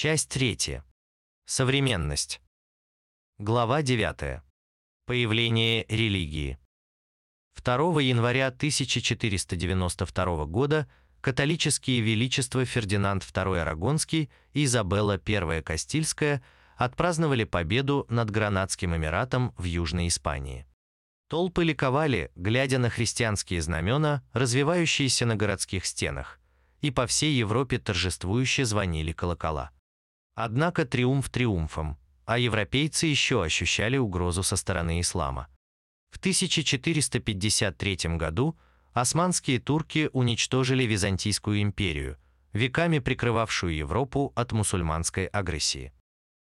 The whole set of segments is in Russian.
Часть третья. Современность. Глава 9. Появление религии. 2 января 1492 года католические величества Фердинанд II Арагонский и Изабелла I Кастильская отпраздновали победу над Гранадским Эмиратом в Южной Испании. Толпы ликовали, глядя на христианские знамена, развивающиеся на городских стенах, и по всей Европе торжествующе звонили колокола. Однако триумф триумфом, а европейцы еще ощущали угрозу со стороны ислама. В 1453 году османские турки уничтожили Византийскую империю, веками прикрывавшую Европу от мусульманской агрессии.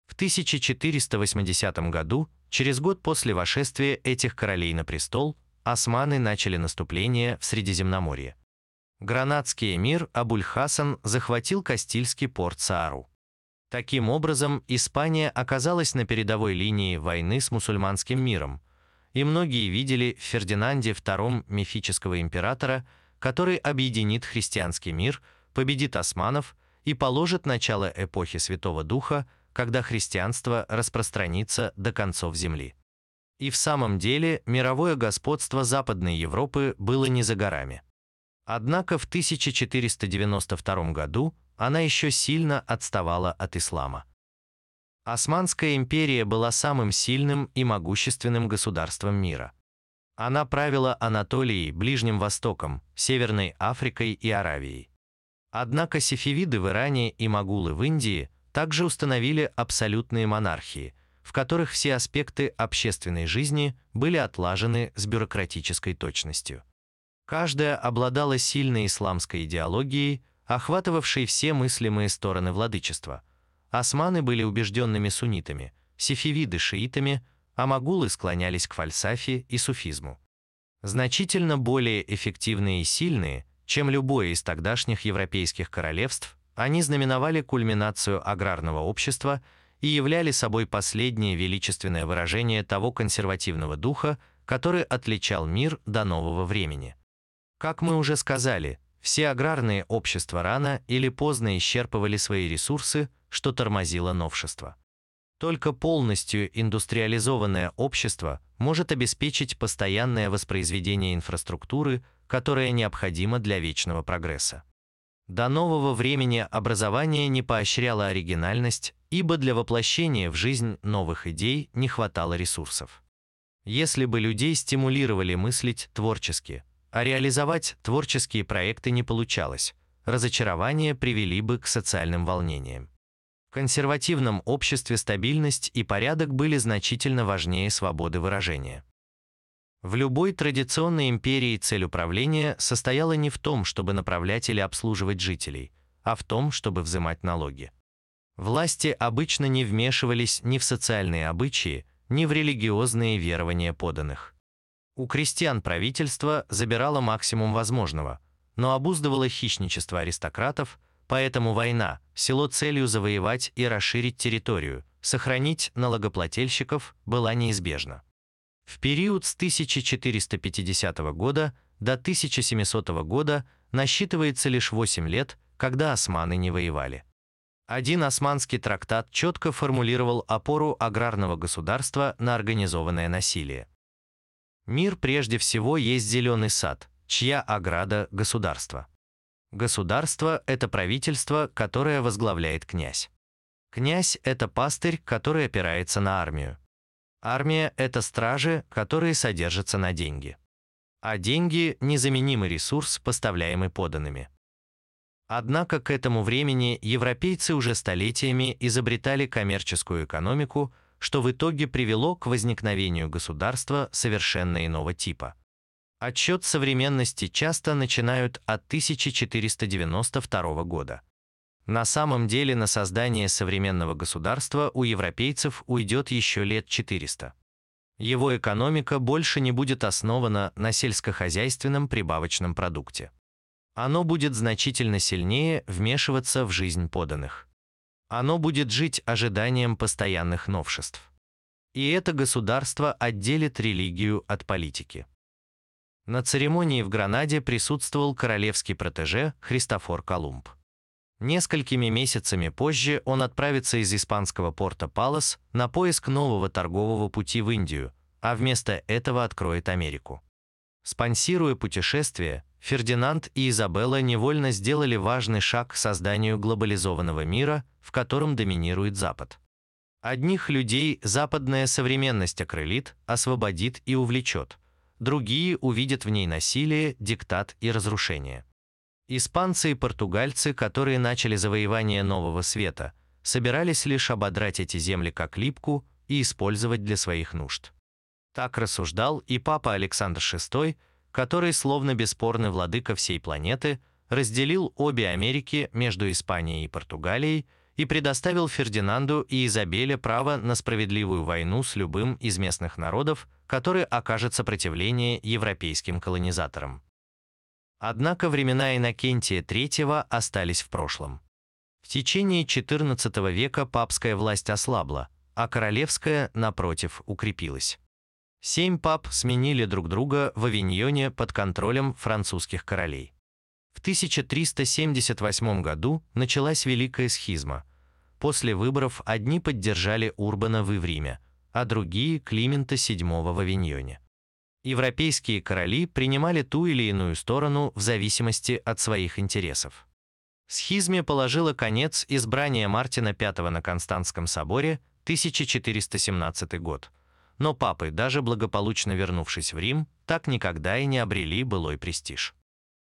В 1480 году, через год после вошествия этих королей на престол, османы начали наступление в Средиземноморье. Гранадский эмир Абуль-Хасан захватил Кастильский порт Саару. Таким образом, Испания оказалась на передовой линии войны с мусульманским миром, и многие видели в Фердинанде II мифического императора, который объединит христианский мир, победит османов и положит начало эпохи Святого Духа, когда христианство распространится до концов земли. И в самом деле мировое господство Западной Европы было не за горами. Однако в 1492 году она еще сильно отставала от ислама. Османская империя была самым сильным и могущественным государством мира. Она правила Анатолией, Ближним Востоком, Северной Африкой и Аравией. Однако сефевиды в Иране и магулы в Индии также установили абсолютные монархии, в которых все аспекты общественной жизни были отлажены с бюрократической точностью. Каждая обладала сильной исламской идеологией, охватывавший все мыслимые стороны владычества. Османы были убежденными суннитами, сефевиды – шиитами, а магулы склонялись к фальсафе и суфизму. Значительно более эффективные и сильные, чем любое из тогдашних европейских королевств, они знаменовали кульминацию аграрного общества и являли собой последнее величественное выражение того консервативного духа, который отличал мир до нового времени. Как мы уже сказали, все аграрные общества рано или поздно исчерпывали свои ресурсы, что тормозило новшество. Только полностью индустриализованное общество может обеспечить постоянное воспроизведение инфраструктуры, которая необходима для вечного прогресса. До нового времени образование не поощряло оригинальность, ибо для воплощения в жизнь новых идей не хватало ресурсов. Если бы людей стимулировали мыслить творчески, а реализовать творческие проекты не получалось. Разочарования привели бы к социальным волнениям. В консервативном обществе стабильность и порядок были значительно важнее свободы выражения. В любой традиционной империи цель управления состояла не в том, чтобы направлять или обслуживать жителей, а в том, чтобы взимать налоги. Власти обычно не вмешивались ни в социальные обычаи, ни в религиозные верования поданных. У крестьян правительство забирало максимум возможного, но обуздывало хищничество аристократов, поэтому война, село целью завоевать и расширить территорию, сохранить налогоплательщиков была неизбежна. В период с 1450 года до 1700 года насчитывается лишь 8 лет, когда османы не воевали. Один османский трактат четко формулировал опору аграрного государства на организованное насилие. Мир прежде всего есть зеленый сад, чья ограда – государство. Государство – это правительство, которое возглавляет князь. Князь – это пастырь, который опирается на армию. Армия – это стражи, которые содержатся на деньги. А деньги – незаменимый ресурс, поставляемый поданными. Однако к этому времени европейцы уже столетиями изобретали коммерческую экономику, что в итоге привело к возникновению государства совершенно иного типа. Отчет современности часто начинают от 1492 года. На самом деле на создание современного государства у европейцев уйдет еще лет 400. Его экономика больше не будет основана на сельскохозяйственном прибавочном продукте. Оно будет значительно сильнее вмешиваться в жизнь поданных. Оно будет жить ожиданием постоянных новшеств. И это государство отделит религию от политики. На церемонии в Гранаде присутствовал королевский протеже Христофор Колумб. Несколькими месяцами позже он отправится из испанского порта Палос на поиск нового торгового пути в Индию, а вместо этого откроет Америку. Спонсируя путешествие, Фердинанд и Изабелла невольно сделали важный шаг к созданию глобализованного мира, в котором доминирует Запад. Одних людей западная современность окрылит, освободит и увлечет, другие увидят в ней насилие, диктат и разрушение. Испанцы и португальцы, которые начали завоевание Нового Света, собирались лишь ободрать эти земли как липку и использовать для своих нужд. Так рассуждал и папа Александр VI, который, словно бесспорный владыка всей планеты, разделил обе Америки между Испанией и Португалией и предоставил Фердинанду и Изабелле право на справедливую войну с любым из местных народов, который окажет сопротивление европейским колонизаторам. Однако времена Иннокентия III остались в прошлом. В течение XIV века папская власть ослабла, а королевская, напротив, укрепилась. Семь пап сменили друг друга в Авиньоне под контролем французских королей. В 1378 году началась Великая схизма. После выборов одни поддержали Урбана в Ивриме, а другие – Климента VII в Авиньоне. Европейские короли принимали ту или иную сторону в зависимости от своих интересов. Схизме положила конец избрание Мартина V на Константском соборе 1417 год, но папы, даже благополучно вернувшись в Рим, так никогда и не обрели былой престиж.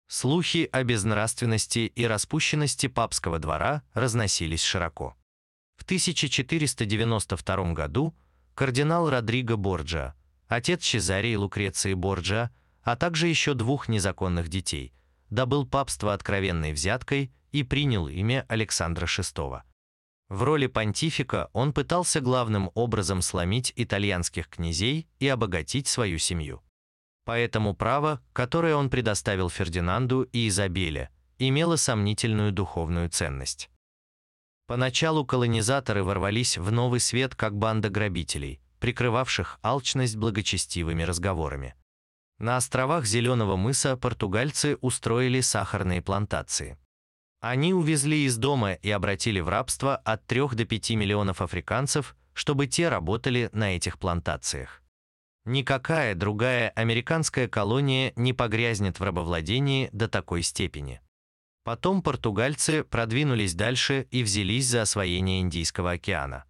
Слухи о безнравственности и распущенности папского двора разносились широко. В 1492 году кардинал Родриго Борджа отец Чезарии Лукреции Борджа, а также еще двух незаконных детей, добыл папство откровенной взяткой и принял имя Александра VI. В роли понтифика он пытался главным образом сломить итальянских князей и обогатить свою семью. Поэтому право, которое он предоставил Фердинанду и Изабелле, имело сомнительную духовную ценность. Поначалу колонизаторы ворвались в новый свет как банда грабителей, прикрывавших алчность благочестивыми разговорами. На островах Зеленого мыса португальцы устроили сахарные плантации. Они увезли из дома и обратили в рабство от 3 до 5 миллионов африканцев, чтобы те работали на этих плантациях. Никакая другая американская колония не погрязнет в рабовладении до такой степени. Потом португальцы продвинулись дальше и взялись за освоение Индийского океана.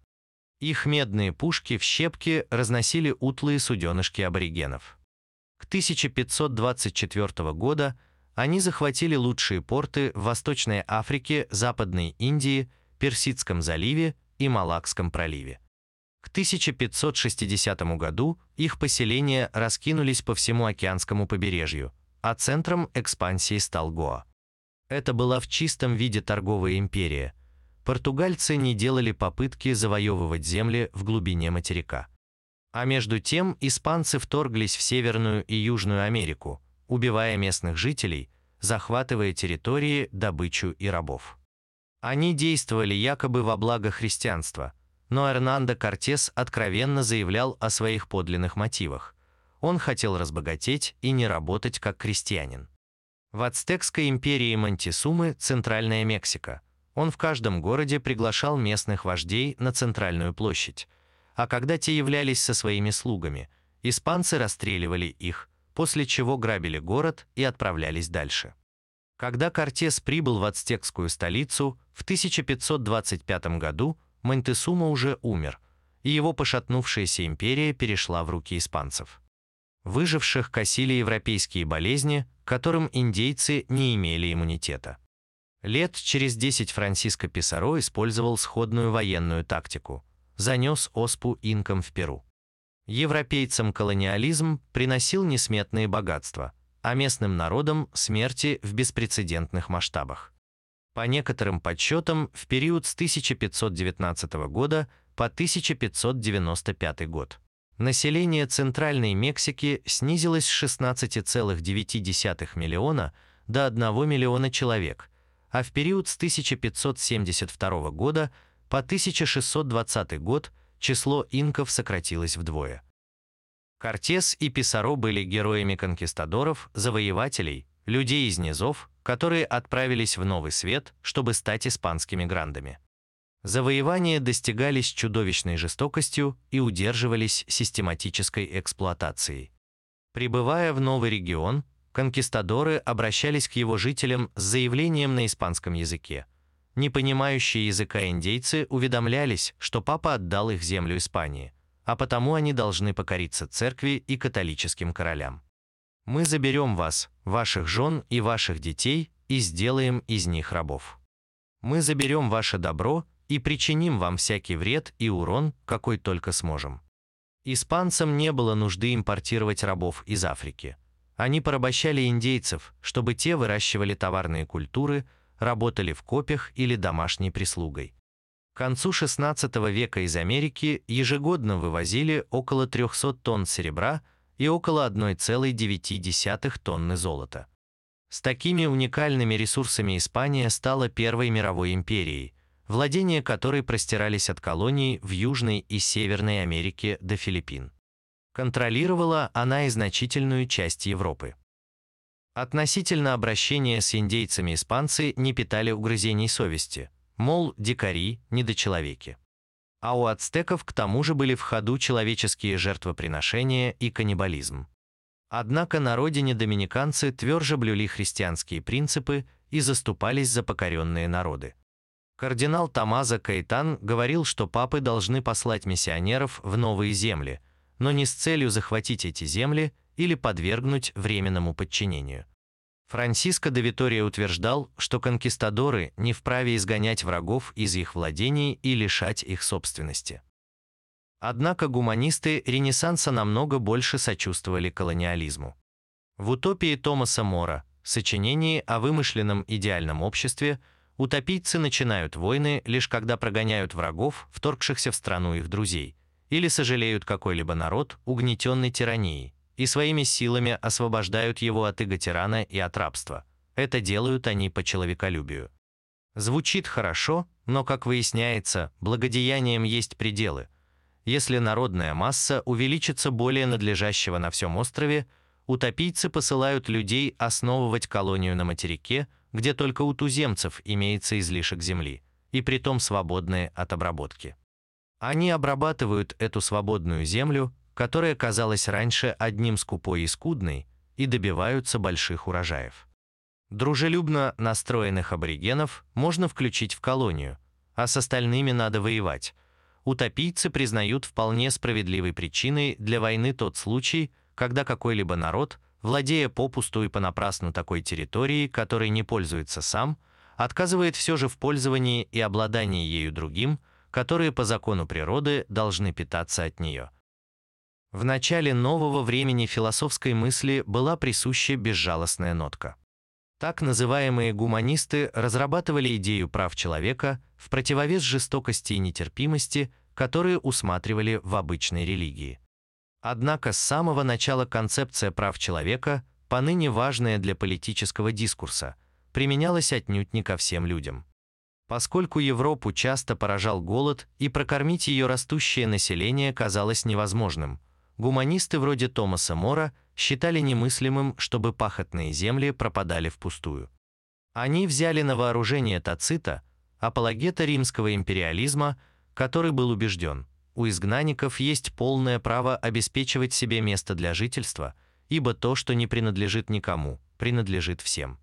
Их медные пушки в щепки разносили утлые суденышки аборигенов. К 1524 года они захватили лучшие порты в Восточной Африке, Западной Индии, Персидском заливе и Малакском проливе. К 1560 году их поселения раскинулись по всему океанскому побережью, а центром экспансии стал Гоа. Это была в чистом виде торговая империя – португальцы не делали попытки завоевывать земли в глубине материка. А между тем испанцы вторглись в Северную и Южную Америку, убивая местных жителей, захватывая территории, добычу и рабов. Они действовали якобы во благо христианства, но Эрнандо Кортес откровенно заявлял о своих подлинных мотивах. Он хотел разбогатеть и не работать как крестьянин. В Ацтекской империи Монтисумы, Центральная Мексика – он в каждом городе приглашал местных вождей на центральную площадь, а когда те являлись со своими слугами, испанцы расстреливали их, после чего грабили город и отправлялись дальше. Когда Кортес прибыл в ацтекскую столицу в 1525 году, Монтесума уже умер, и его пошатнувшаяся империя перешла в руки испанцев. Выживших косили европейские болезни, которым индейцы не имели иммунитета. Лет через 10 Франсиско Писаро использовал сходную военную тактику. Занес оспу инкам в Перу. Европейцам колониализм приносил несметные богатства, а местным народам смерти в беспрецедентных масштабах. По некоторым подсчетам, в период с 1519 года по 1595 год население Центральной Мексики снизилось с 16,9 миллиона до 1 миллиона человек – а в период с 1572 года по 1620 год число инков сократилось вдвое. Кортес и Писаро были героями конкистадоров, завоевателей, людей из низов, которые отправились в Новый Свет, чтобы стать испанскими грандами. Завоевания достигались чудовищной жестокостью и удерживались систематической эксплуатацией. Прибывая в новый регион, конкистадоры обращались к его жителям с заявлением на испанском языке. Не понимающие языка индейцы уведомлялись, что папа отдал их землю Испании, а потому они должны покориться церкви и католическим королям. Мы заберем вас, ваших жен и ваших детей и сделаем из них рабов. Мы заберем ваше добро и причиним вам всякий вред и урон, какой только сможем. Испанцам не было нужды импортировать рабов из Африки. Они порабощали индейцев, чтобы те выращивали товарные культуры, работали в копях или домашней прислугой. К концу XVI века из Америки ежегодно вывозили около 300 тонн серебра и около 1,9 тонны золота. С такими уникальными ресурсами Испания стала Первой мировой империей, владения которой простирались от колоний в Южной и Северной Америке до Филиппин. Контролировала она и значительную часть Европы. Относительно обращения с индейцами испанцы не питали угрызений совести, мол, дикари, недочеловеки. А у ацтеков к тому же были в ходу человеческие жертвоприношения и каннибализм. Однако на родине доминиканцы тверже блюли христианские принципы и заступались за покоренные народы. Кардинал Тамаза Кайтан говорил, что папы должны послать миссионеров в новые земли, но не с целью захватить эти земли или подвергнуть временному подчинению. Франциско де Витория утверждал, что конкистадоры не вправе изгонять врагов из их владений и лишать их собственности. Однако гуманисты Ренессанса намного больше сочувствовали колониализму. В утопии Томаса Мора, сочинении о вымышленном идеальном обществе, Утопийцы начинают войны лишь когда прогоняют врагов, вторгшихся в страну их друзей, или сожалеют какой-либо народ, угнетенный тиранией, и своими силами освобождают его от иго тирана и от рабства. Это делают они по человеколюбию. Звучит хорошо, но, как выясняется, благодеянием есть пределы. Если народная масса увеличится более надлежащего на всем острове, утопийцы посылают людей основывать колонию на материке – где только у туземцев имеется излишек земли, и притом свободные от обработки. Они обрабатывают эту свободную землю, которая казалась раньше одним скупой и скудной, и добиваются больших урожаев. Дружелюбно настроенных аборигенов можно включить в колонию, а с остальными надо воевать. Утопийцы признают вполне справедливой причиной для войны тот случай, когда какой-либо народ владея попусту и понапрасну такой территорией, которой не пользуется сам, отказывает все же в пользовании и обладании ею другим, которые по закону природы должны питаться от нее. В начале нового времени философской мысли была присуща безжалостная нотка. Так называемые гуманисты разрабатывали идею прав человека в противовес жестокости и нетерпимости, которые усматривали в обычной религии. Однако с самого начала концепция прав человека, поныне важная для политического дискурса, применялась отнюдь не ко всем людям. Поскольку Европу часто поражал голод и прокормить ее растущее население казалось невозможным, гуманисты вроде Томаса Мора считали немыслимым, чтобы пахотные земли пропадали впустую. Они взяли на вооружение Тацита, апологета римского империализма, который был убежден – у изгнанников есть полное право обеспечивать себе место для жительства, ибо то, что не принадлежит никому, принадлежит всем.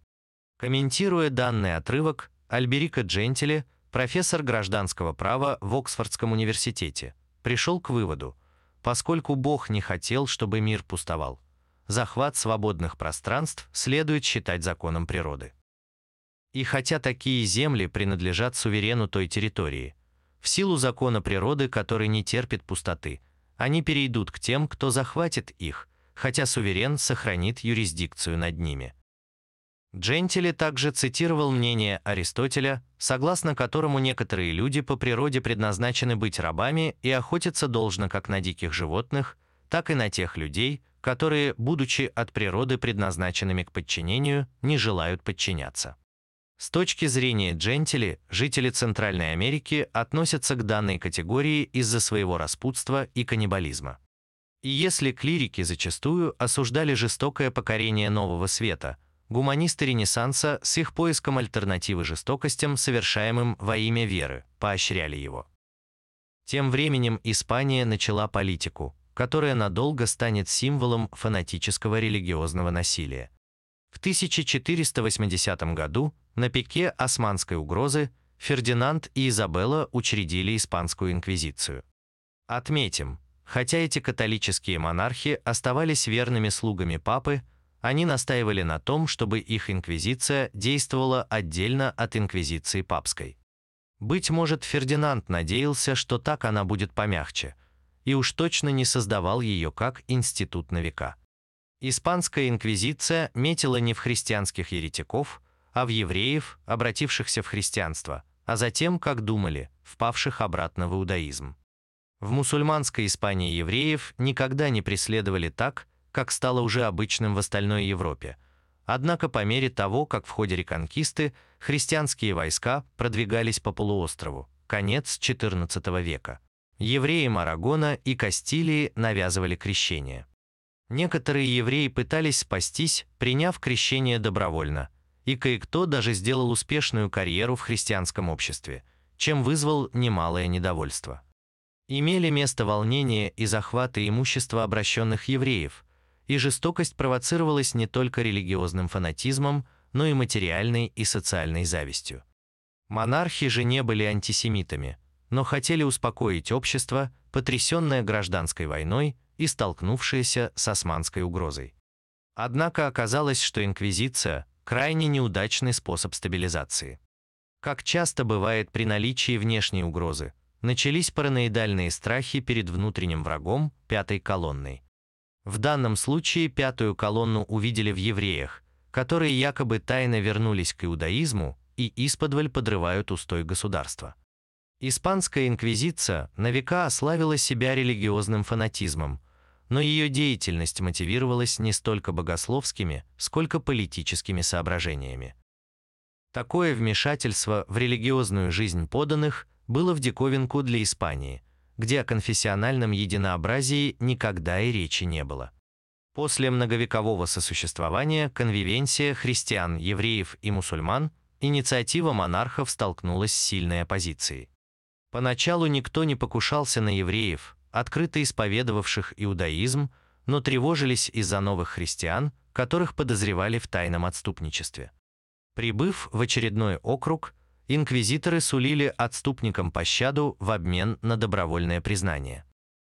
Комментируя данный отрывок, Альберика Джентили, профессор гражданского права в Оксфордском университете, пришел к выводу, поскольку Бог не хотел, чтобы мир пустовал, захват свободных пространств следует считать законом природы. И хотя такие земли принадлежат суверену той территории – в силу закона природы, который не терпит пустоты, они перейдут к тем, кто захватит их, хотя суверен сохранит юрисдикцию над ними. Джентили также цитировал мнение Аристотеля, согласно которому некоторые люди по природе предназначены быть рабами и охотиться должно как на диких животных, так и на тех людей, которые, будучи от природы предназначенными к подчинению, не желают подчиняться. С точки зрения Джентили, жители Центральной Америки относятся к данной категории из-за своего распутства и каннибализма. И если клирики зачастую осуждали жестокое покорение Нового Света, гуманисты Ренессанса с их поиском альтернативы жестокостям, совершаемым во имя веры, поощряли его. Тем временем Испания начала политику, которая надолго станет символом фанатического религиозного насилия. В 1480 году на пике османской угрозы Фердинанд и Изабелла учредили Испанскую инквизицию. Отметим, хотя эти католические монархи оставались верными слугами папы, они настаивали на том, чтобы их инквизиция действовала отдельно от инквизиции папской. Быть может, Фердинанд надеялся, что так она будет помягче, и уж точно не создавал ее как институт на века. Испанская инквизиция метила не в христианских еретиков, а в евреев, обратившихся в христианство, а затем, как думали, впавших обратно в иудаизм. В мусульманской Испании евреев никогда не преследовали так, как стало уже обычным в остальной Европе. Однако по мере того, как в ходе реконкисты христианские войска продвигались по полуострову, конец XIV века, евреям Арагона и Кастилии навязывали крещение. Некоторые евреи пытались спастись, приняв крещение добровольно, и кое-кто даже сделал успешную карьеру в христианском обществе, чем вызвал немалое недовольство. Имели место волнения и захваты имущества обращенных евреев, и жестокость провоцировалась не только религиозным фанатизмом, но и материальной и социальной завистью. Монархи же не были антисемитами, но хотели успокоить общество, потрясенное гражданской войной и столкнувшееся с османской угрозой. Однако оказалось, что инквизиция – крайне неудачный способ стабилизации. Как часто бывает при наличии внешней угрозы, начались параноидальные страхи перед внутренним врагом, пятой колонной. В данном случае пятую колонну увидели в евреях, которые якобы тайно вернулись к иудаизму и исподволь подрывают устой государства. Испанская инквизиция на века ославила себя религиозным фанатизмом, но ее деятельность мотивировалась не столько богословскими, сколько политическими соображениями. Такое вмешательство в религиозную жизнь поданных было в диковинку для Испании, где о конфессиональном единообразии никогда и речи не было. После многовекового сосуществования конвивенция христиан, евреев и мусульман инициатива монархов столкнулась с сильной оппозицией. Поначалу никто не покушался на евреев, открыто исповедовавших иудаизм, но тревожились из-за новых христиан, которых подозревали в тайном отступничестве. Прибыв в очередной округ, инквизиторы сулили отступникам пощаду в обмен на добровольное признание.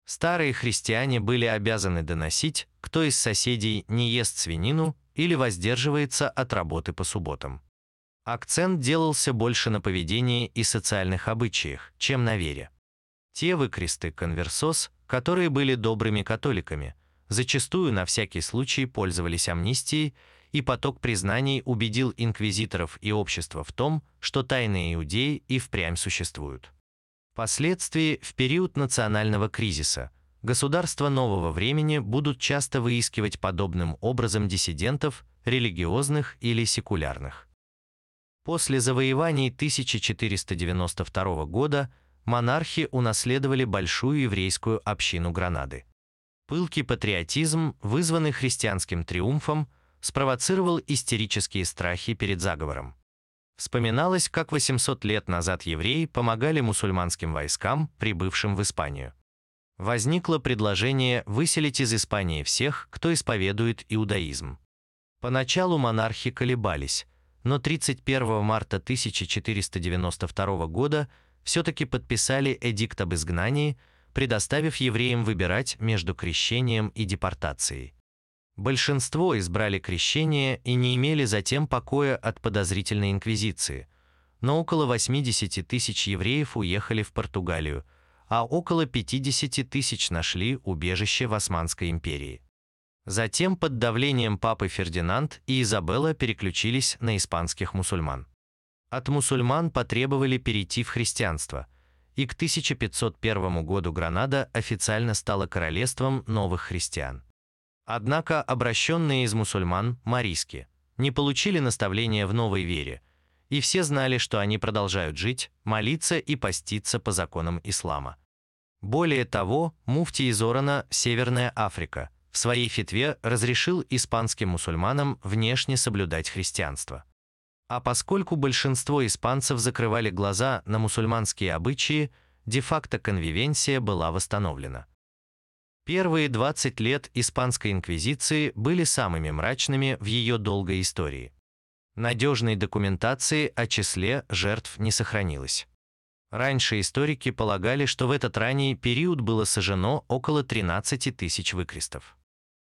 Старые христиане были обязаны доносить, кто из соседей не ест свинину или воздерживается от работы по субботам. Акцент делался больше на поведении и социальных обычаях, чем на вере. Те выкресты конверсос, которые были добрыми католиками, зачастую на всякий случай пользовались амнистией, и поток признаний убедил инквизиторов и общество в том, что тайные иудеи и впрямь существуют. Впоследствии, в период национального кризиса, государства нового времени будут часто выискивать подобным образом диссидентов, религиозных или секулярных. После завоеваний 1492 года монархи унаследовали большую еврейскую общину Гранады. Пылкий патриотизм, вызванный христианским триумфом, спровоцировал истерические страхи перед заговором. Вспоминалось, как 800 лет назад евреи помогали мусульманским войскам, прибывшим в Испанию. Возникло предложение выселить из Испании всех, кто исповедует иудаизм. Поначалу монархи колебались, но 31 марта 1492 года все-таки подписали эдикт об изгнании, предоставив евреям выбирать между крещением и депортацией. Большинство избрали крещение и не имели затем покоя от подозрительной инквизиции, но около 80 тысяч евреев уехали в Португалию, а около 50 тысяч нашли убежище в Османской империи. Затем под давлением папы Фердинанд и Изабелла переключились на испанских мусульман. От мусульман потребовали перейти в христианство, и к 1501 году Гранада официально стала королевством новых христиан. Однако обращенные из мусульман, марийски, не получили наставления в новой вере, и все знали, что они продолжают жить, молиться и поститься по законам ислама. Более того, муфти из Орана, Северная Африка, в своей фетве разрешил испанским мусульманам внешне соблюдать христианство. А поскольку большинство испанцев закрывали глаза на мусульманские обычаи, де-факто конвивенсия была восстановлена. Первые 20 лет Испанской инквизиции были самыми мрачными в ее долгой истории. Надежной документации о числе жертв не сохранилось. Раньше историки полагали, что в этот ранний период было сожжено около 13 тысяч выкрестов.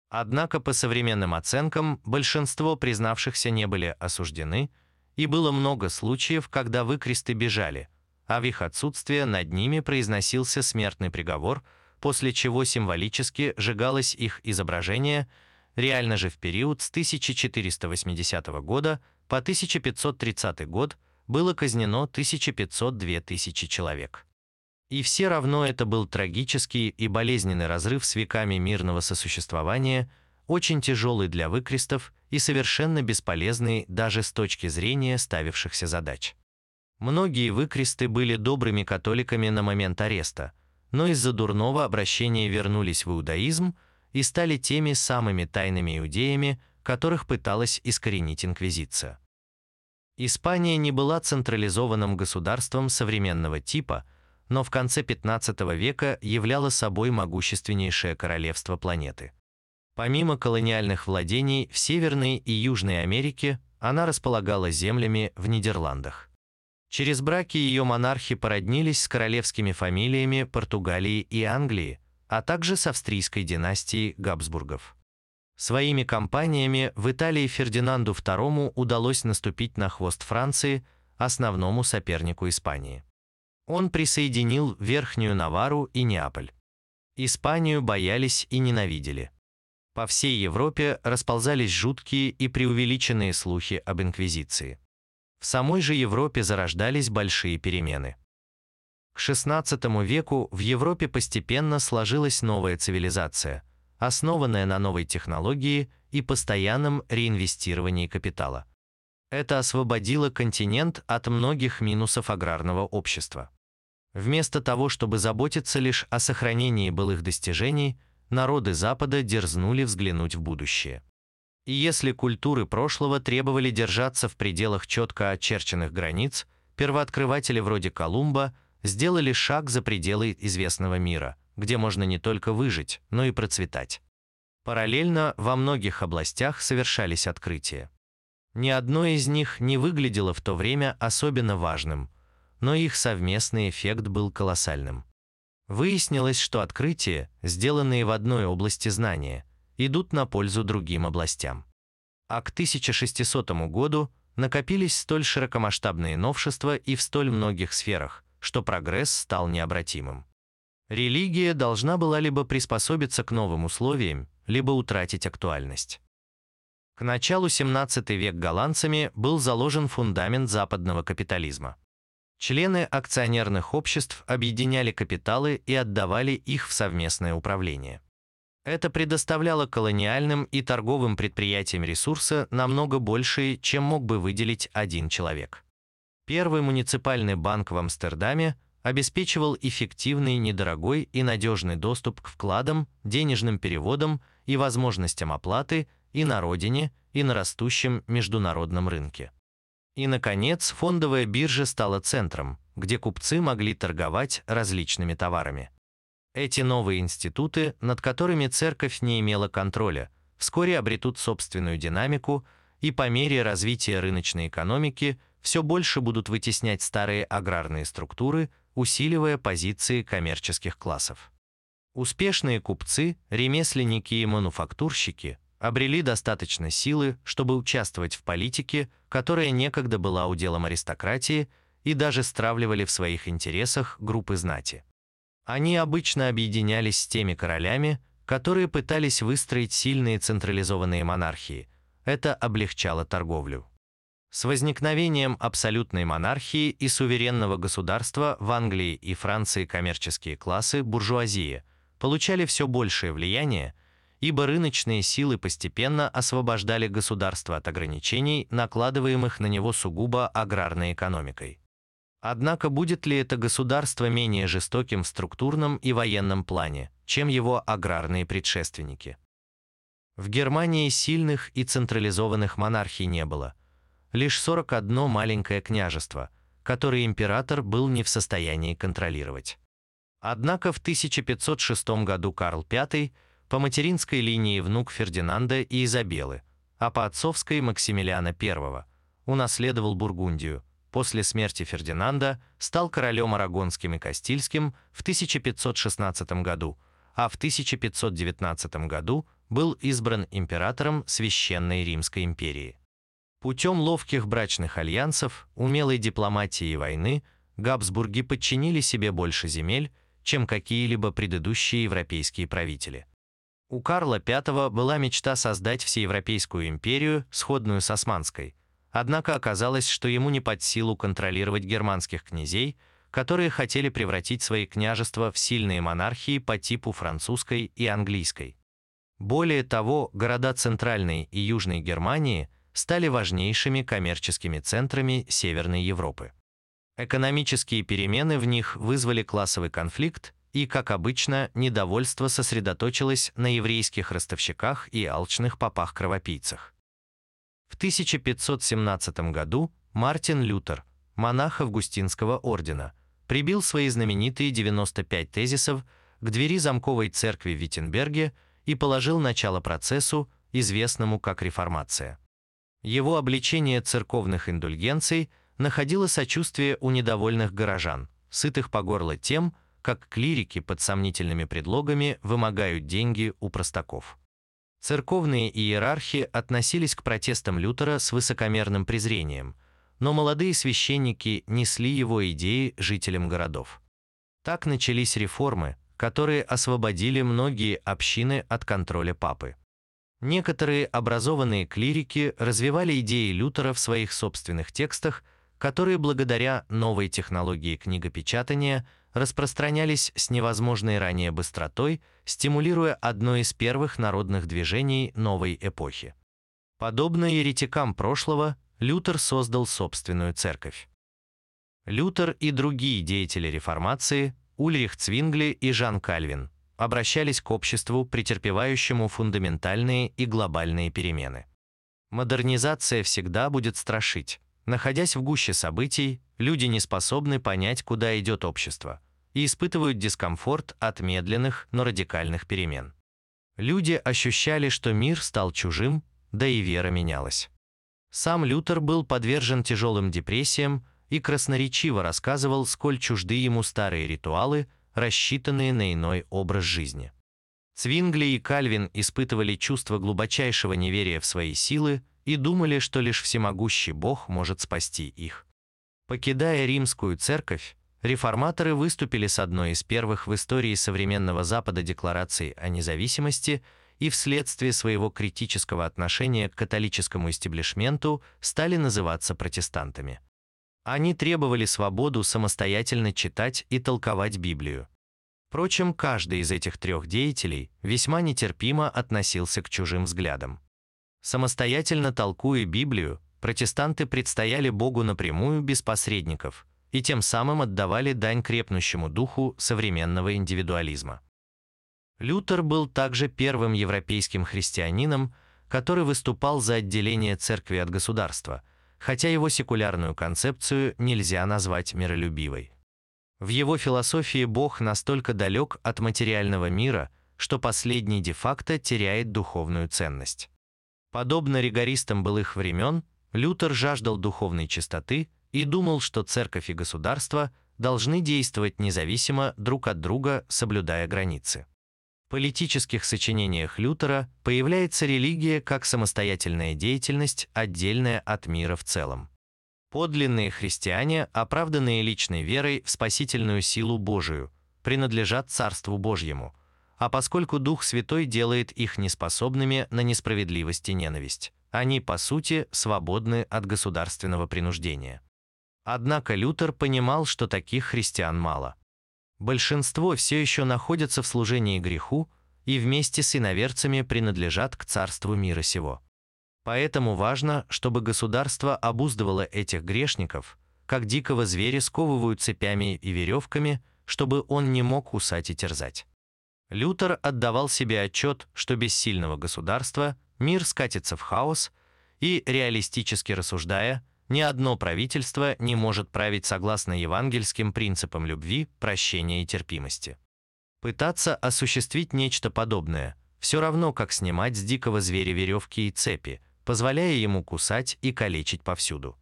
Однако по современным оценкам большинство признавшихся не были осуждены, и было много случаев, когда выкресты бежали, а в их отсутствие над ними произносился смертный приговор – после чего символически сжигалось их изображение, реально же в период с 1480 года по 1530 год было казнено 1502 тысячи человек. И все равно это был трагический и болезненный разрыв с веками мирного сосуществования, очень тяжелый для выкрестов и совершенно бесполезный даже с точки зрения ставившихся задач. Многие выкресты были добрыми католиками на момент ареста – но из-за дурного обращения вернулись в иудаизм и стали теми самыми тайными иудеями, которых пыталась искоренить инквизиция. Испания не была централизованным государством современного типа, но в конце 15 века являла собой могущественнейшее королевство планеты. Помимо колониальных владений в Северной и Южной Америке, она располагала землями в Нидерландах. Через браки ее монархи породнились с королевскими фамилиями Португалии и Англии, а также с австрийской династией Габсбургов. Своими кампаниями в Италии Фердинанду II удалось наступить на хвост Франции, основному сопернику Испании. Он присоединил Верхнюю Навару и Неаполь. Испанию боялись и ненавидели. По всей Европе расползались жуткие и преувеличенные слухи об инквизиции. В самой же Европе зарождались большие перемены. К XVI веку в Европе постепенно сложилась новая цивилизация, основанная на новой технологии и постоянном реинвестировании капитала. Это освободило континент от многих минусов аграрного общества. Вместо того, чтобы заботиться лишь о сохранении былых достижений, народы Запада дерзнули взглянуть в будущее. И если культуры прошлого требовали держаться в пределах четко очерченных границ, первооткрыватели вроде Колумба сделали шаг за пределы известного мира, где можно не только выжить, но и процветать. Параллельно во многих областях совершались открытия. Ни одно из них не выглядело в то время особенно важным, но их совместный эффект был колоссальным. Выяснилось, что открытия, сделанные в одной области знания – идут на пользу другим областям. А к 1600 году накопились столь широкомасштабные новшества и в столь многих сферах, что прогресс стал необратимым. Религия должна была либо приспособиться к новым условиям, либо утратить актуальность. К началу 17 век голландцами был заложен фундамент западного капитализма. Члены акционерных обществ объединяли капиталы и отдавали их в совместное управление. Это предоставляло колониальным и торговым предприятиям ресурсы намного большие, чем мог бы выделить один человек. Первый муниципальный банк в Амстердаме обеспечивал эффективный, недорогой и надежный доступ к вкладам, денежным переводам и возможностям оплаты и на родине, и на растущем международном рынке. И, наконец, фондовая биржа стала центром, где купцы могли торговать различными товарами. Эти новые институты, над которыми церковь не имела контроля, вскоре обретут собственную динамику и по мере развития рыночной экономики все больше будут вытеснять старые аграрные структуры, усиливая позиции коммерческих классов. Успешные купцы, ремесленники и мануфактурщики обрели достаточно силы, чтобы участвовать в политике, которая некогда была уделом аристократии, и даже стравливали в своих интересах группы знати. Они обычно объединялись с теми королями, которые пытались выстроить сильные централизованные монархии. Это облегчало торговлю. С возникновением абсолютной монархии и суверенного государства в Англии и Франции коммерческие классы буржуазии получали все большее влияние, ибо рыночные силы постепенно освобождали государство от ограничений, накладываемых на него сугубо аграрной экономикой. Однако будет ли это государство менее жестоким в структурном и военном плане, чем его аграрные предшественники? В Германии сильных и централизованных монархий не было. Лишь 41 маленькое княжество, которое император был не в состоянии контролировать. Однако в 1506 году Карл V по материнской линии внук Фердинанда и Изабелы, а по отцовской Максимилиана I унаследовал Бургундию. После смерти Фердинанда стал королем Арагонским и Кастильским в 1516 году, а в 1519 году был избран императором Священной Римской империи. Путем ловких брачных альянсов, умелой дипломатии и войны Габсбурги подчинили себе больше земель, чем какие-либо предыдущие европейские правители. У Карла V была мечта создать всеевропейскую империю, сходную с османской, однако оказалось, что ему не под силу контролировать германских князей, которые хотели превратить свои княжества в сильные монархии по типу французской и английской. Более того, города Центральной и Южной Германии стали важнейшими коммерческими центрами Северной Европы. Экономические перемены в них вызвали классовый конфликт, и, как обычно, недовольство сосредоточилось на еврейских ростовщиках и алчных попах-кровопийцах. В 1517 году Мартин Лютер, монах Августинского ордена, прибил свои знаменитые 95 тезисов к двери замковой церкви в Виттенберге и положил начало процессу, известному как реформация. Его обличение церковных индульгенций находило сочувствие у недовольных горожан, сытых по горло тем, как клирики под сомнительными предлогами вымогают деньги у простаков. Церковные иерархи относились к протестам Лютера с высокомерным презрением, но молодые священники несли его идеи жителям городов. Так начались реформы, которые освободили многие общины от контроля папы. Некоторые образованные клирики развивали идеи Лютера в своих собственных текстах, которые благодаря новой технологии книгопечатания распространялись с невозможной ранее быстротой, стимулируя одно из первых народных движений новой эпохи. Подобно еретикам прошлого, Лютер создал собственную церковь. Лютер и другие деятели реформации, Ульрих Цвингли и Жан Кальвин, обращались к обществу, претерпевающему фундаментальные и глобальные перемены. Модернизация всегда будет страшить. Находясь в гуще событий, люди не способны понять, куда идет общество, и испытывают дискомфорт от медленных, но радикальных перемен. Люди ощущали, что мир стал чужим, да и вера менялась. Сам Лютер был подвержен тяжелым депрессиям и красноречиво рассказывал, сколь чужды ему старые ритуалы – рассчитанные на иной образ жизни. Цвингли и Кальвин испытывали чувство глубочайшего неверия в свои силы и думали, что лишь всемогущий Бог может спасти их. Покидая римскую церковь, реформаторы выступили с одной из первых в истории современного Запада деклараций о независимости и вследствие своего критического отношения к католическому истеблишменту стали называться протестантами. Они требовали свободу самостоятельно читать и толковать Библию. Впрочем, каждый из этих трех деятелей весьма нетерпимо относился к чужим взглядам. Самостоятельно толкуя Библию, протестанты предстояли Богу напрямую без посредников и тем самым отдавали дань крепнущему духу современного индивидуализма. Лютер был также первым европейским христианином, который выступал за отделение церкви от государства – хотя его секулярную концепцию нельзя назвать миролюбивой. В его философии Бог настолько далек от материального мира, что последний де-факто теряет духовную ценность. Подобно ригористам былых времен, Лютер жаждал духовной чистоты и думал, что церковь и государство должны действовать независимо друг от друга, соблюдая границы политических сочинениях Лютера появляется религия как самостоятельная деятельность, отдельная от мира в целом. Подлинные христиане, оправданные личной верой в спасительную силу Божию, принадлежат Царству Божьему, а поскольку Дух Святой делает их неспособными на несправедливость и ненависть, они, по сути, свободны от государственного принуждения. Однако Лютер понимал, что таких христиан мало – большинство все еще находятся в служении греху и вместе с иноверцами принадлежат к царству мира сего. Поэтому важно, чтобы государство обуздывало этих грешников, как дикого зверя сковывают цепями и веревками, чтобы он не мог кусать и терзать. Лютер отдавал себе отчет, что без сильного государства мир скатится в хаос, и, реалистически рассуждая, ни одно правительство не может править согласно евангельским принципам любви, прощения и терпимости. Пытаться осуществить нечто подобное – все равно, как снимать с дикого зверя веревки и цепи, позволяя ему кусать и калечить повсюду.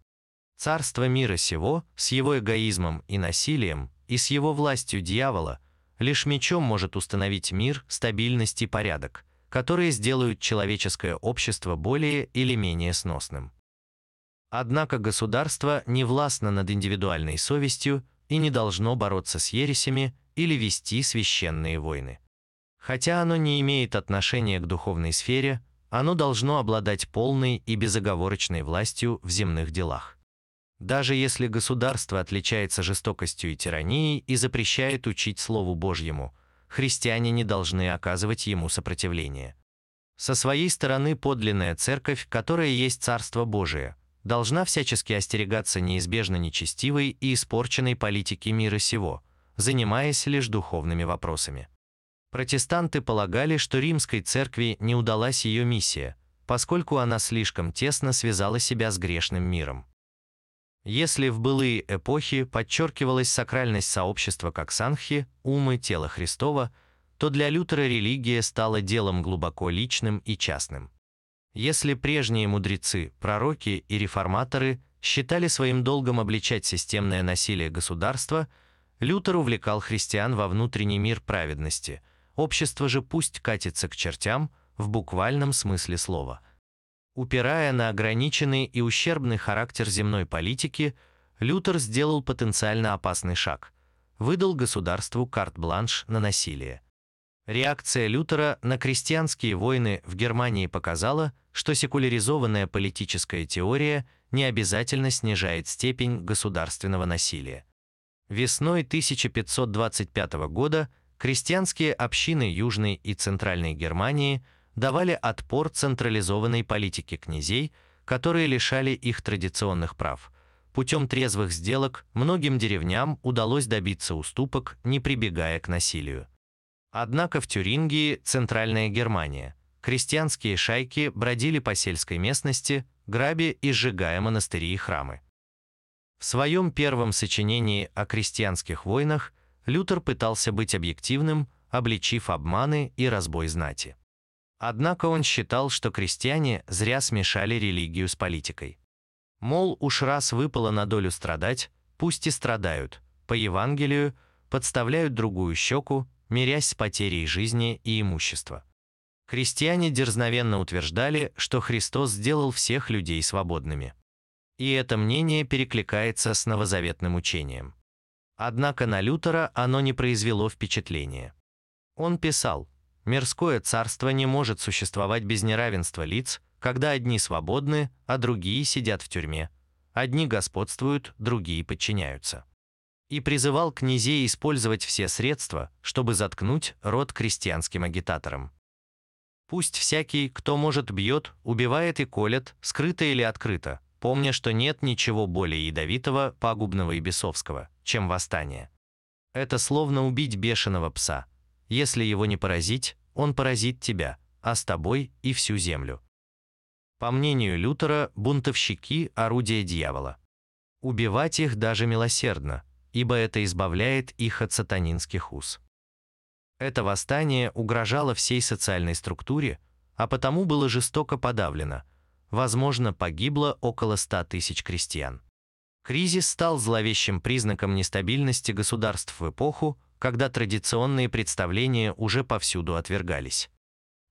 Царство мира сего с его эгоизмом и насилием и с его властью дьявола лишь мечом может установить мир, стабильность и порядок, которые сделают человеческое общество более или менее сносным. Однако государство не властно над индивидуальной совестью и не должно бороться с ересями или вести священные войны. Хотя оно не имеет отношения к духовной сфере, оно должно обладать полной и безоговорочной властью в земных делах. Даже если государство отличается жестокостью и тиранией и запрещает учить Слову Божьему, христиане не должны оказывать ему сопротивление. Со своей стороны подлинная церковь, которая есть Царство Божие, должна всячески остерегаться неизбежно нечестивой и испорченной политики мира сего, занимаясь лишь духовными вопросами. Протестанты полагали, что римской церкви не удалась ее миссия, поскольку она слишком тесно связала себя с грешным миром. Если в былые эпохи подчеркивалась сакральность сообщества как санхи, умы тела Христова, то для Лютера религия стала делом глубоко личным и частным. Если прежние мудрецы, пророки и реформаторы считали своим долгом обличать системное насилие государства, Лютер увлекал христиан во внутренний мир праведности. Общество же пусть катится к чертям в буквальном смысле слова. Упирая на ограниченный и ущербный характер земной политики, Лютер сделал потенциально опасный шаг – выдал государству карт-бланш на насилие. Реакция Лютера на крестьянские войны в Германии показала, что секуляризованная политическая теория не обязательно снижает степень государственного насилия. Весной 1525 года крестьянские общины Южной и Центральной Германии давали отпор централизованной политике князей, которые лишали их традиционных прав. Путем трезвых сделок многим деревням удалось добиться уступок, не прибегая к насилию. Однако в Тюрингии, Центральная Германия, крестьянские шайки бродили по сельской местности, грабя и сжигая монастыри и храмы. В своем первом сочинении о крестьянских войнах Лютер пытался быть объективным, обличив обманы и разбой знати. Однако он считал, что крестьяне зря смешали религию с политикой. Мол, уж раз выпало на долю страдать, пусть и страдают, по Евангелию подставляют другую щеку, мирясь с потерей жизни и имущества. Христиане дерзновенно утверждали, что Христос сделал всех людей свободными. И это мнение перекликается с новозаветным учением. Однако на Лютера оно не произвело впечатления. Он писал, «Мирское царство не может существовать без неравенства лиц, когда одни свободны, а другие сидят в тюрьме. Одни господствуют, другие подчиняются» и призывал князей использовать все средства, чтобы заткнуть рот крестьянским агитаторам. Пусть всякий, кто может, бьет, убивает и колет, скрыто или открыто, помня, что нет ничего более ядовитого, пагубного и бесовского, чем восстание. Это словно убить бешеного пса. Если его не поразить, он поразит тебя, а с тобой и всю землю. По мнению Лютера, бунтовщики – орудие дьявола. Убивать их даже милосердно, ибо это избавляет их от сатанинских уз. Это восстание угрожало всей социальной структуре, а потому было жестоко подавлено. Возможно, погибло около 100 тысяч крестьян. Кризис стал зловещим признаком нестабильности государств в эпоху, когда традиционные представления уже повсюду отвергались.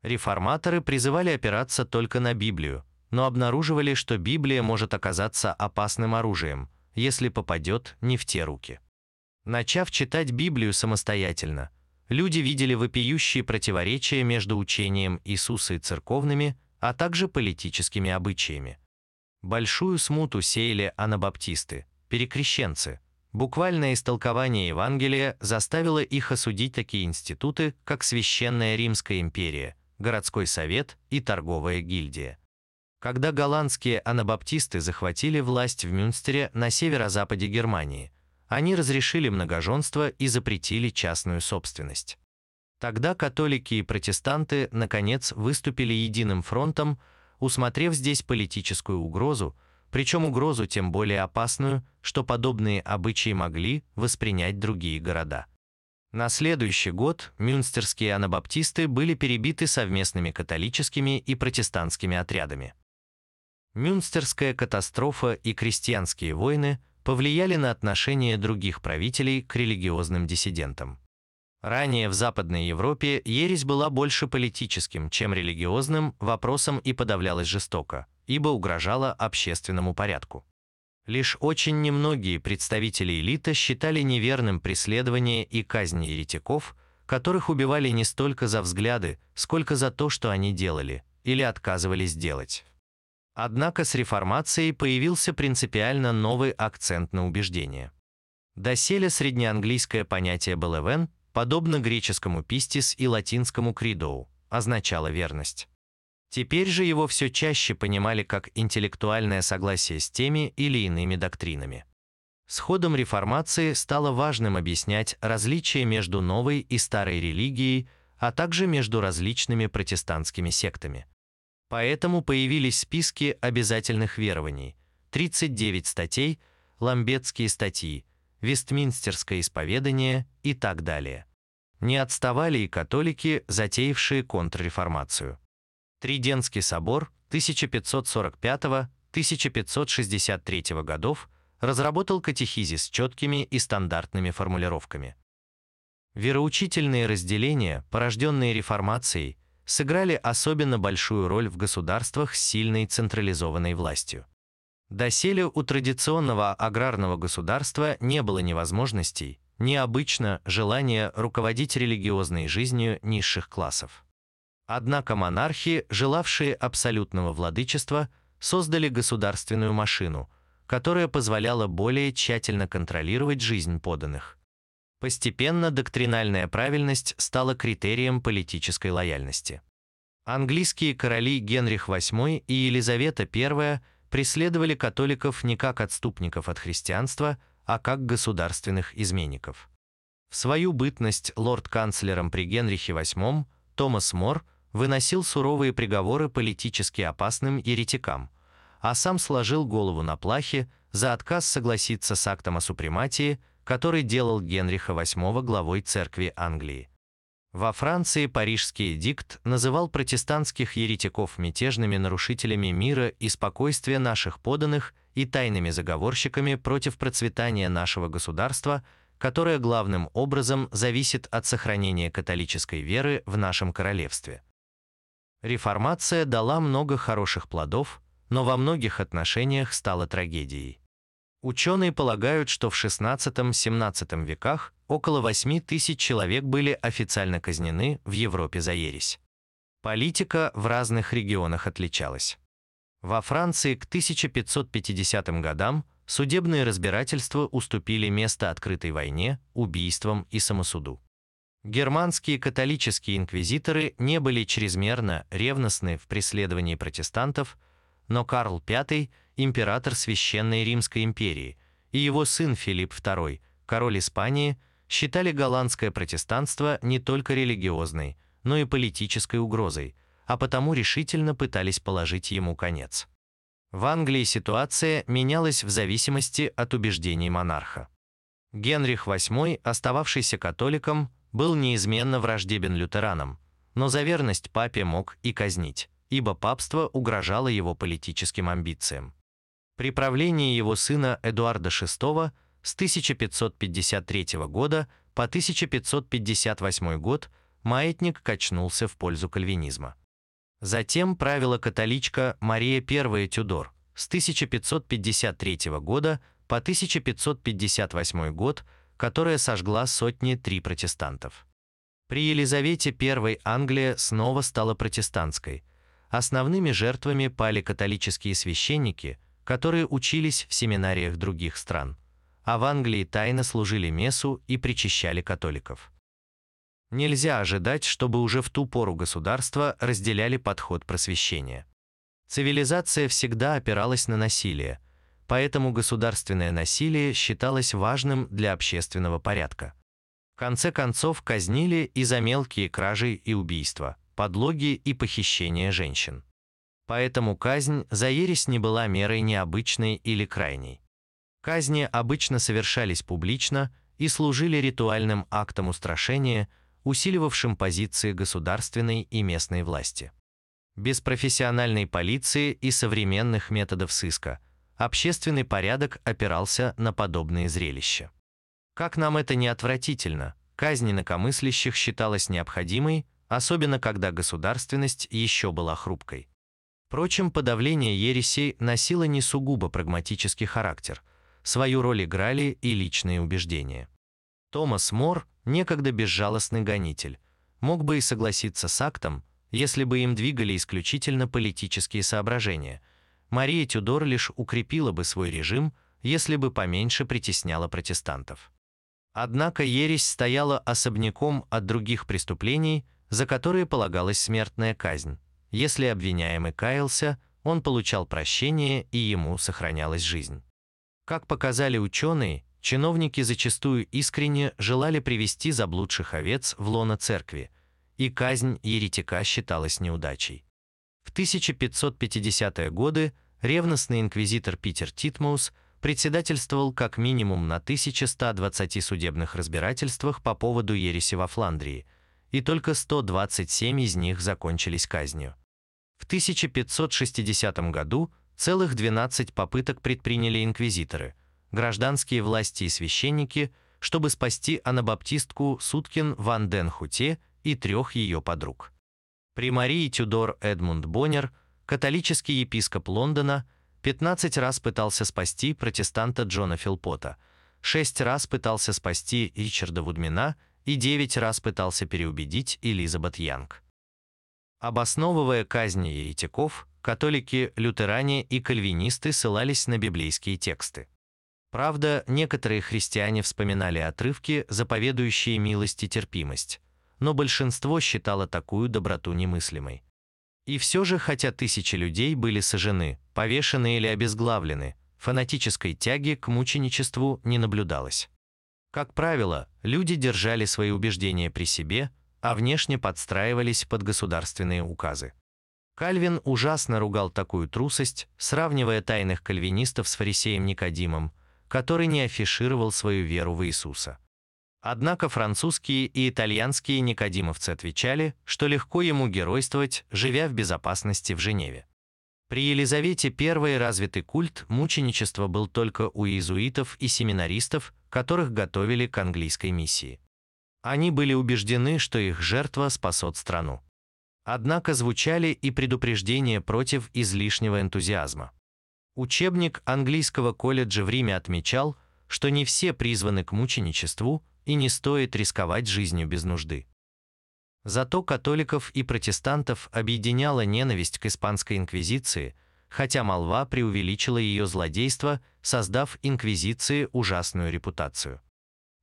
Реформаторы призывали опираться только на Библию, но обнаруживали, что Библия может оказаться опасным оружием – если попадет не в те руки. Начав читать Библию самостоятельно, люди видели вопиющие противоречия между учением Иисуса и церковными, а также политическими обычаями. Большую смуту сеяли анабаптисты, перекрещенцы. Буквальное истолкование Евангелия заставило их осудить такие институты, как Священная Римская империя, городской совет и торговая гильдия. Когда голландские анабаптисты захватили власть в Мюнстере на северо-западе Германии, они разрешили многоженство и запретили частную собственность. Тогда католики и протестанты, наконец, выступили единым фронтом, усмотрев здесь политическую угрозу, причем угрозу тем более опасную, что подобные обычаи могли воспринять другие города. На следующий год мюнстерские анабаптисты были перебиты совместными католическими и протестантскими отрядами. Мюнстерская катастрофа и крестьянские войны повлияли на отношение других правителей к религиозным диссидентам. Ранее в Западной Европе ересь была больше политическим, чем религиозным вопросом и подавлялась жестоко, ибо угрожала общественному порядку. Лишь очень немногие представители элиты считали неверным преследование и казнь еретиков, которых убивали не столько за взгляды, сколько за то, что они делали или отказывались делать. Однако с реформацией появился принципиально новый акцент на убеждение. Доселе среднеанглийское понятие «белевен», подобно греческому «пистис» и латинскому «кридоу», означало верность. Теперь же его все чаще понимали как интеллектуальное согласие с теми или иными доктринами. С ходом реформации стало важным объяснять различия между новой и старой религией, а также между различными протестантскими сектами. Поэтому появились списки обязательных верований, 39 статей, ламбетские статьи, Вестминстерское исповедание и так далее. Не отставали и католики, затеявшие контрреформацию. Триденский собор 1545-1563 годов разработал катехизис с четкими и стандартными формулировками. Вероучительные разделения, порожденные реформацией, сыграли особенно большую роль в государствах с сильной централизованной властью. Доселе у традиционного аграрного государства не было ни возможностей, ни обычно желания руководить религиозной жизнью низших классов. Однако монархи, желавшие абсолютного владычества, создали государственную машину, которая позволяла более тщательно контролировать жизнь подданных. Постепенно доктринальная правильность стала критерием политической лояльности. Английские короли Генрих VIII и Елизавета I преследовали католиков не как отступников от христианства, а как государственных изменников. В свою бытность лорд-канцлером при Генрихе VIII Томас Мор – выносил суровые приговоры политически опасным еретикам, а сам сложил голову на плахе за отказ согласиться с актом о супрематии, который делал Генриха VIII главой церкви Англии. Во Франции Парижский эдикт называл протестантских еретиков мятежными нарушителями мира и спокойствия наших поданных и тайными заговорщиками против процветания нашего государства, которое главным образом зависит от сохранения католической веры в нашем королевстве. Реформация дала много хороших плодов, но во многих отношениях стала трагедией. Ученые полагают, что в XVI-XVII веках около 8 тысяч человек были официально казнены в Европе за ересь. Политика в разных регионах отличалась. Во Франции к 1550 годам судебные разбирательства уступили место открытой войне, убийствам и самосуду. Германские католические инквизиторы не были чрезмерно ревностны в преследовании протестантов, но Карл V, император Священной Римской империи, и его сын Филипп II, король Испании, считали голландское протестанство не только религиозной, но и политической угрозой, а потому решительно пытались положить ему конец. В Англии ситуация менялась в зависимости от убеждений монарха. Генрих VIII, остававшийся католиком, был неизменно враждебен лютеранам, но за верность папе мог и казнить, ибо папство угрожало его политическим амбициям. При правлении его сына Эдуарда VI с 1553 года по 1558 год маятник качнулся в пользу кальвинизма. Затем правила католичка Мария I Тюдор с 1553 года по 1558 год – которая сожгла сотни три протестантов. При Елизавете I Англия снова стала протестантской. Основными жертвами пали католические священники, которые учились в семинариях других стран, а в Англии тайно служили мессу и причащали католиков. Нельзя ожидать, чтобы уже в ту пору государства разделяли подход просвещения. Цивилизация всегда опиралась на насилие – поэтому государственное насилие считалось важным для общественного порядка. конце концов казнили и за мелкие кражи и убийства, подлоги и похищения женщин. Поэтому казнь за ересь не была мерой необычной или крайней. Казни обычно совершались публично и служили ритуальным актом устрашения, усиливавшим позиции государственной и местной власти. Без профессиональной полиции и современных методов сыска общественный порядок опирался на подобные зрелища. Как нам это не отвратительно, казнь инакомыслящих считалась необходимой, особенно когда государственность еще была хрупкой. Впрочем, подавление ересей носило не сугубо прагматический характер, свою роль играли и личные убеждения. Томас Мор, некогда безжалостный гонитель, мог бы и согласиться с актом, если бы им двигали исключительно политические соображения. Мария Тюдор лишь укрепила бы свой режим, если бы поменьше притесняла протестантов. Однако ересь стояла особняком от других преступлений, за которые полагалась смертная казнь. Если обвиняемый каялся, он получал прощение и ему сохранялась жизнь. Как показали ученые, чиновники зачастую искренне желали привести заблудших овец в лоно церкви, и казнь еретика считалась неудачей. В 1550-е годы ревностный инквизитор Питер Титмоус – председательствовал как минимум на 1120 судебных разбирательствах по поводу ереси во Фландрии, и только 127 из них закончились казнью. В 1560 году целых 12 попыток предприняли инквизиторы, гражданские власти и священники, чтобы спасти анабаптистку Суткин ван ден Хуте и трех ее подруг. При Марии Тюдор Эдмунд Боннер, католический епископ Лондона, 15 раз пытался спасти протестанта Джона Филпота, 6 раз пытался спасти Ричарда Вудмина и 9 раз пытался переубедить Элизабет Янг. Обосновывая казни еретиков, католики, лютеране и кальвинисты ссылались на библейские тексты. Правда, некоторые христиане вспоминали отрывки, заповедующие милость и терпимость, но большинство считало такую доброту немыслимой. И все же, хотя тысячи людей были сожжены, повешены или обезглавлены, фанатической тяги к мученичеству не наблюдалось. Как правило, люди держали свои убеждения при себе, а внешне подстраивались под государственные указы. Кальвин ужасно ругал такую трусость, сравнивая тайных кальвинистов с фарисеем Никодимом, который не афишировал свою веру в Иисуса. Однако французские и итальянские никодимовцы отвечали, что легко ему геройствовать, живя в безопасности в Женеве. При Елизавете I развитый культ мученичества был только у иезуитов и семинаристов, которых готовили к английской миссии. Они были убеждены, что их жертва спасет страну. Однако звучали и предупреждения против излишнего энтузиазма. Учебник английского колледжа в Риме отмечал, что не все призваны к мученичеству, и не стоит рисковать жизнью без нужды. Зато католиков и протестантов объединяла ненависть к испанской инквизиции, хотя молва преувеличила ее злодейство, создав инквизиции ужасную репутацию.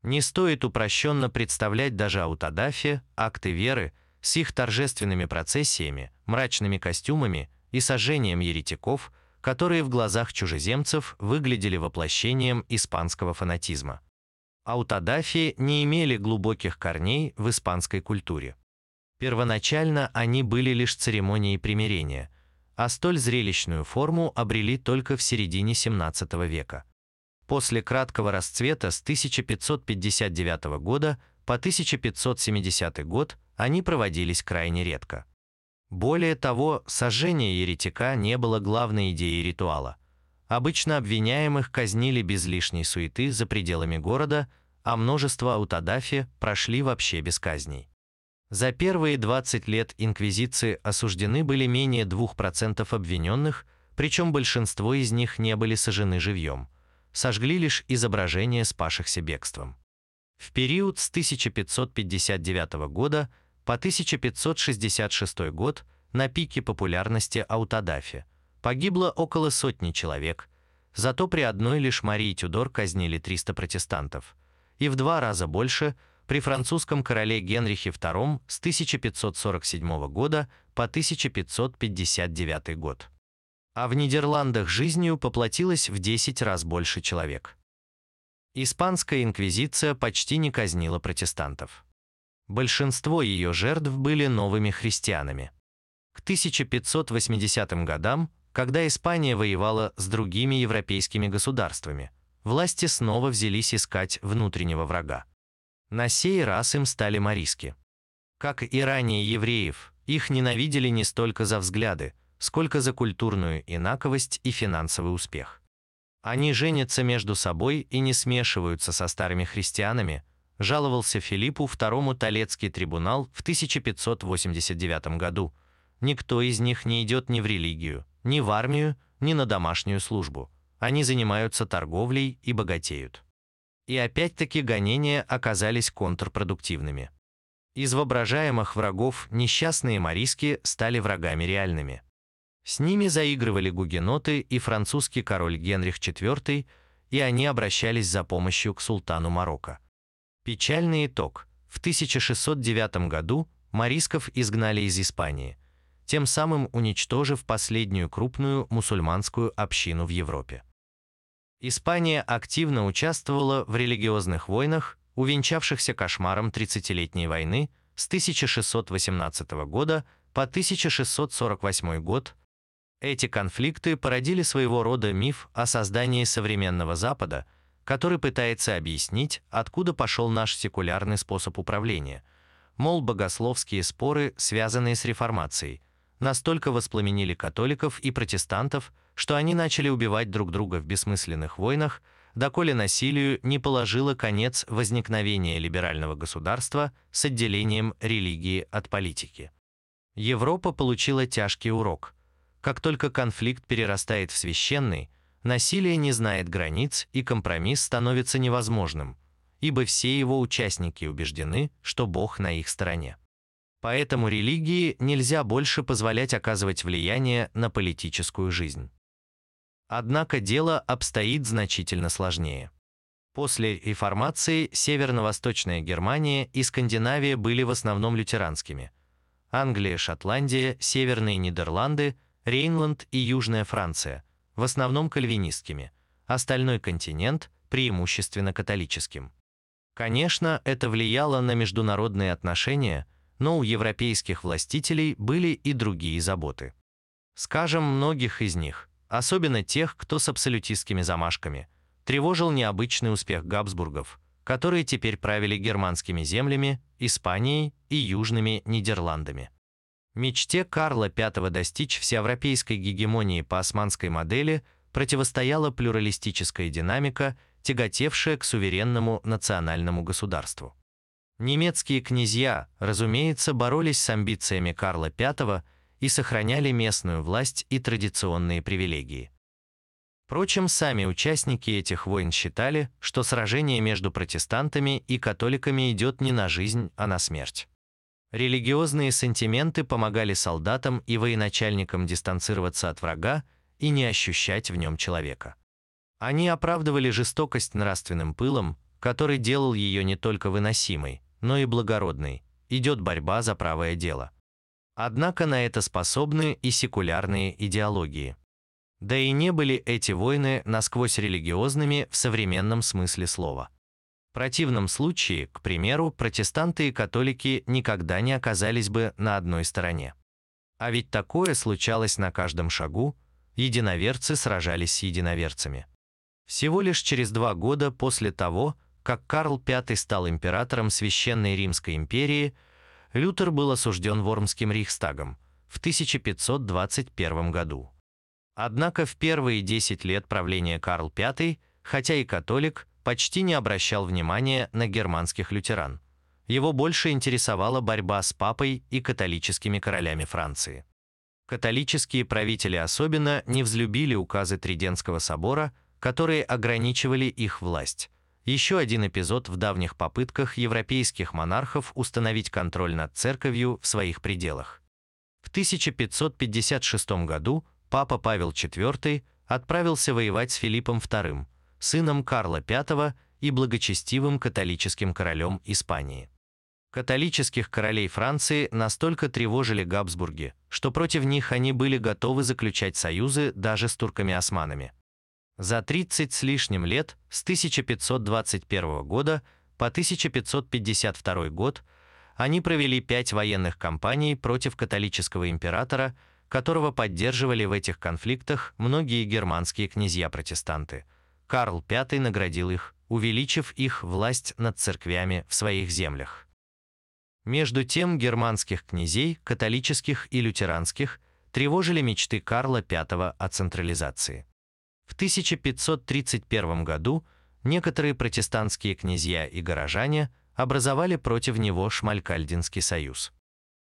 Не стоит упрощенно представлять даже аутодафе, акты веры, с их торжественными процессиями, мрачными костюмами и сожжением еретиков, которые в глазах чужеземцев выглядели воплощением испанского фанатизма аутодафии не имели глубоких корней в испанской культуре. Первоначально они были лишь церемонией примирения, а столь зрелищную форму обрели только в середине XVII века. После краткого расцвета с 1559 года по 1570 год они проводились крайне редко. Более того, сожжение еретика не было главной идеей ритуала – Обычно обвиняемых казнили без лишней суеты за пределами города, а множество аутодафи прошли вообще без казней. За первые 20 лет инквизиции осуждены были менее 2% обвиненных, причем большинство из них не были сожжены живьем. Сожгли лишь изображения спасшихся бегством. В период с 1559 года по 1566 год на пике популярности аутодафи – Погибло около сотни человек, зато при одной лишь Марии Тюдор казнили 300 протестантов, и в два раза больше при французском короле Генрихе II с 1547 года по 1559 год. А в Нидерландах жизнью поплатилось в 10 раз больше человек. Испанская инквизиция почти не казнила протестантов. Большинство ее жертв были новыми христианами. К 1580 годам, когда Испания воевала с другими европейскими государствами, власти снова взялись искать внутреннего врага. На сей раз им стали мариски. Как и ранее евреев, их ненавидели не столько за взгляды, сколько за культурную инаковость и финансовый успех. Они женятся между собой и не смешиваются со старыми христианами, жаловался Филиппу II Толецкий трибунал в 1589 году. Никто из них не идет ни в религию, ни в армию, ни на домашнюю службу. Они занимаются торговлей и богатеют. И опять-таки гонения оказались контрпродуктивными. Из воображаемых врагов несчастные мариски стали врагами реальными. С ними заигрывали гугеноты и французский король Генрих IV, и они обращались за помощью к султану Марокко. Печальный итог. В 1609 году марисков изгнали из Испании, тем самым уничтожив последнюю крупную мусульманскую общину в Европе. Испания активно участвовала в религиозных войнах, увенчавшихся кошмаром Тридцатилетней войны с 1618 года по 1648 год, эти конфликты породили своего рода миф о создании современного Запада, который пытается объяснить, откуда пошел наш секулярный способ управления. Мол, богословские споры, связанные с реформацией, настолько воспламенили католиков и протестантов, что они начали убивать друг друга в бессмысленных войнах, доколе насилию не положило конец возникновения либерального государства с отделением религии от политики. Европа получила тяжкий урок – как только конфликт перерастает в священный, насилие не знает границ и компромисс становится невозможным, ибо все его участники убеждены, что Бог на их стороне. Поэтому религии нельзя больше позволять оказывать влияние на политическую жизнь. Однако дело обстоит значительно сложнее. После реформации Северно-Восточная Германия и Скандинавия были в основном лютеранскими. Англия, Шотландия, Северные Нидерланды – Рейнланд и Южная Франция, в основном кальвинистскими, остальной континент преимущественно католическим. Конечно, это влияло на международные отношения, но у европейских властителей были и другие заботы. Скажем, многих из них, особенно тех, кто с абсолютистскими замашками, тревожил необычный успех Габсбургов, которые теперь правили германскими землями, Испанией и Южными Нидерландами. Мечте Карла V достичь всеевропейской гегемонии по османской модели противостояла плюралистическая динамика, тяготевшая к суверенному национальному государству. Немецкие князья, разумеется, боролись с амбициями Карла V и сохраняли местную власть и традиционные привилегии. Впрочем, сами участники этих войн считали, что сражение между протестантами и католиками идет не на жизнь, а на смерть. Религиозные сантименты помогали солдатам и военачальникам дистанцироваться от врага и не ощущать в нем человека. Они оправдывали жестокость нравственным пылом, который делал ее не только выносимой, но и благородной. Идет борьба за правое дело. Однако на это способны и секулярные идеологии. Да и не были эти войны насквозь религиозными в современном смысле слова противном случае, к примеру, протестанты и католики никогда не оказались бы на одной стороне. А ведь такое случалось на каждом шагу, единоверцы сражались с единоверцами. Всего лишь через два года после того, как Карл V стал императором Священной Римской империи, Лютер был осужден Вормским Рейхстагом в 1521 году. Однако в первые 10 лет правления Карл V, хотя и католик, почти не обращал внимания на германских лютеран. Его больше интересовала борьба с папой и католическими королями Франции. Католические правители особенно не взлюбили указы Триденского собора, которые ограничивали их власть. Еще один эпизод в давних попытках европейских монархов установить контроль над церковью в своих пределах. В 1556 году папа Павел IV отправился воевать с Филиппом II, сыном Карла V и благочестивым католическим королем Испании. Католических королей Франции настолько тревожили Габсбурги, что против них они были готовы заключать союзы даже с турками-османами. За 30 с лишним лет с 1521 года по 1552 год они провели пять военных кампаний против католического императора, которого поддерживали в этих конфликтах многие германские князья-протестанты. Карл V наградил их, увеличив их власть над церквями в своих землях. Между тем германских князей, католических и лютеранских, тревожили мечты Карла V о централизации. В 1531 году некоторые протестантские князья и горожане образовали против него Шмалькальдинский союз.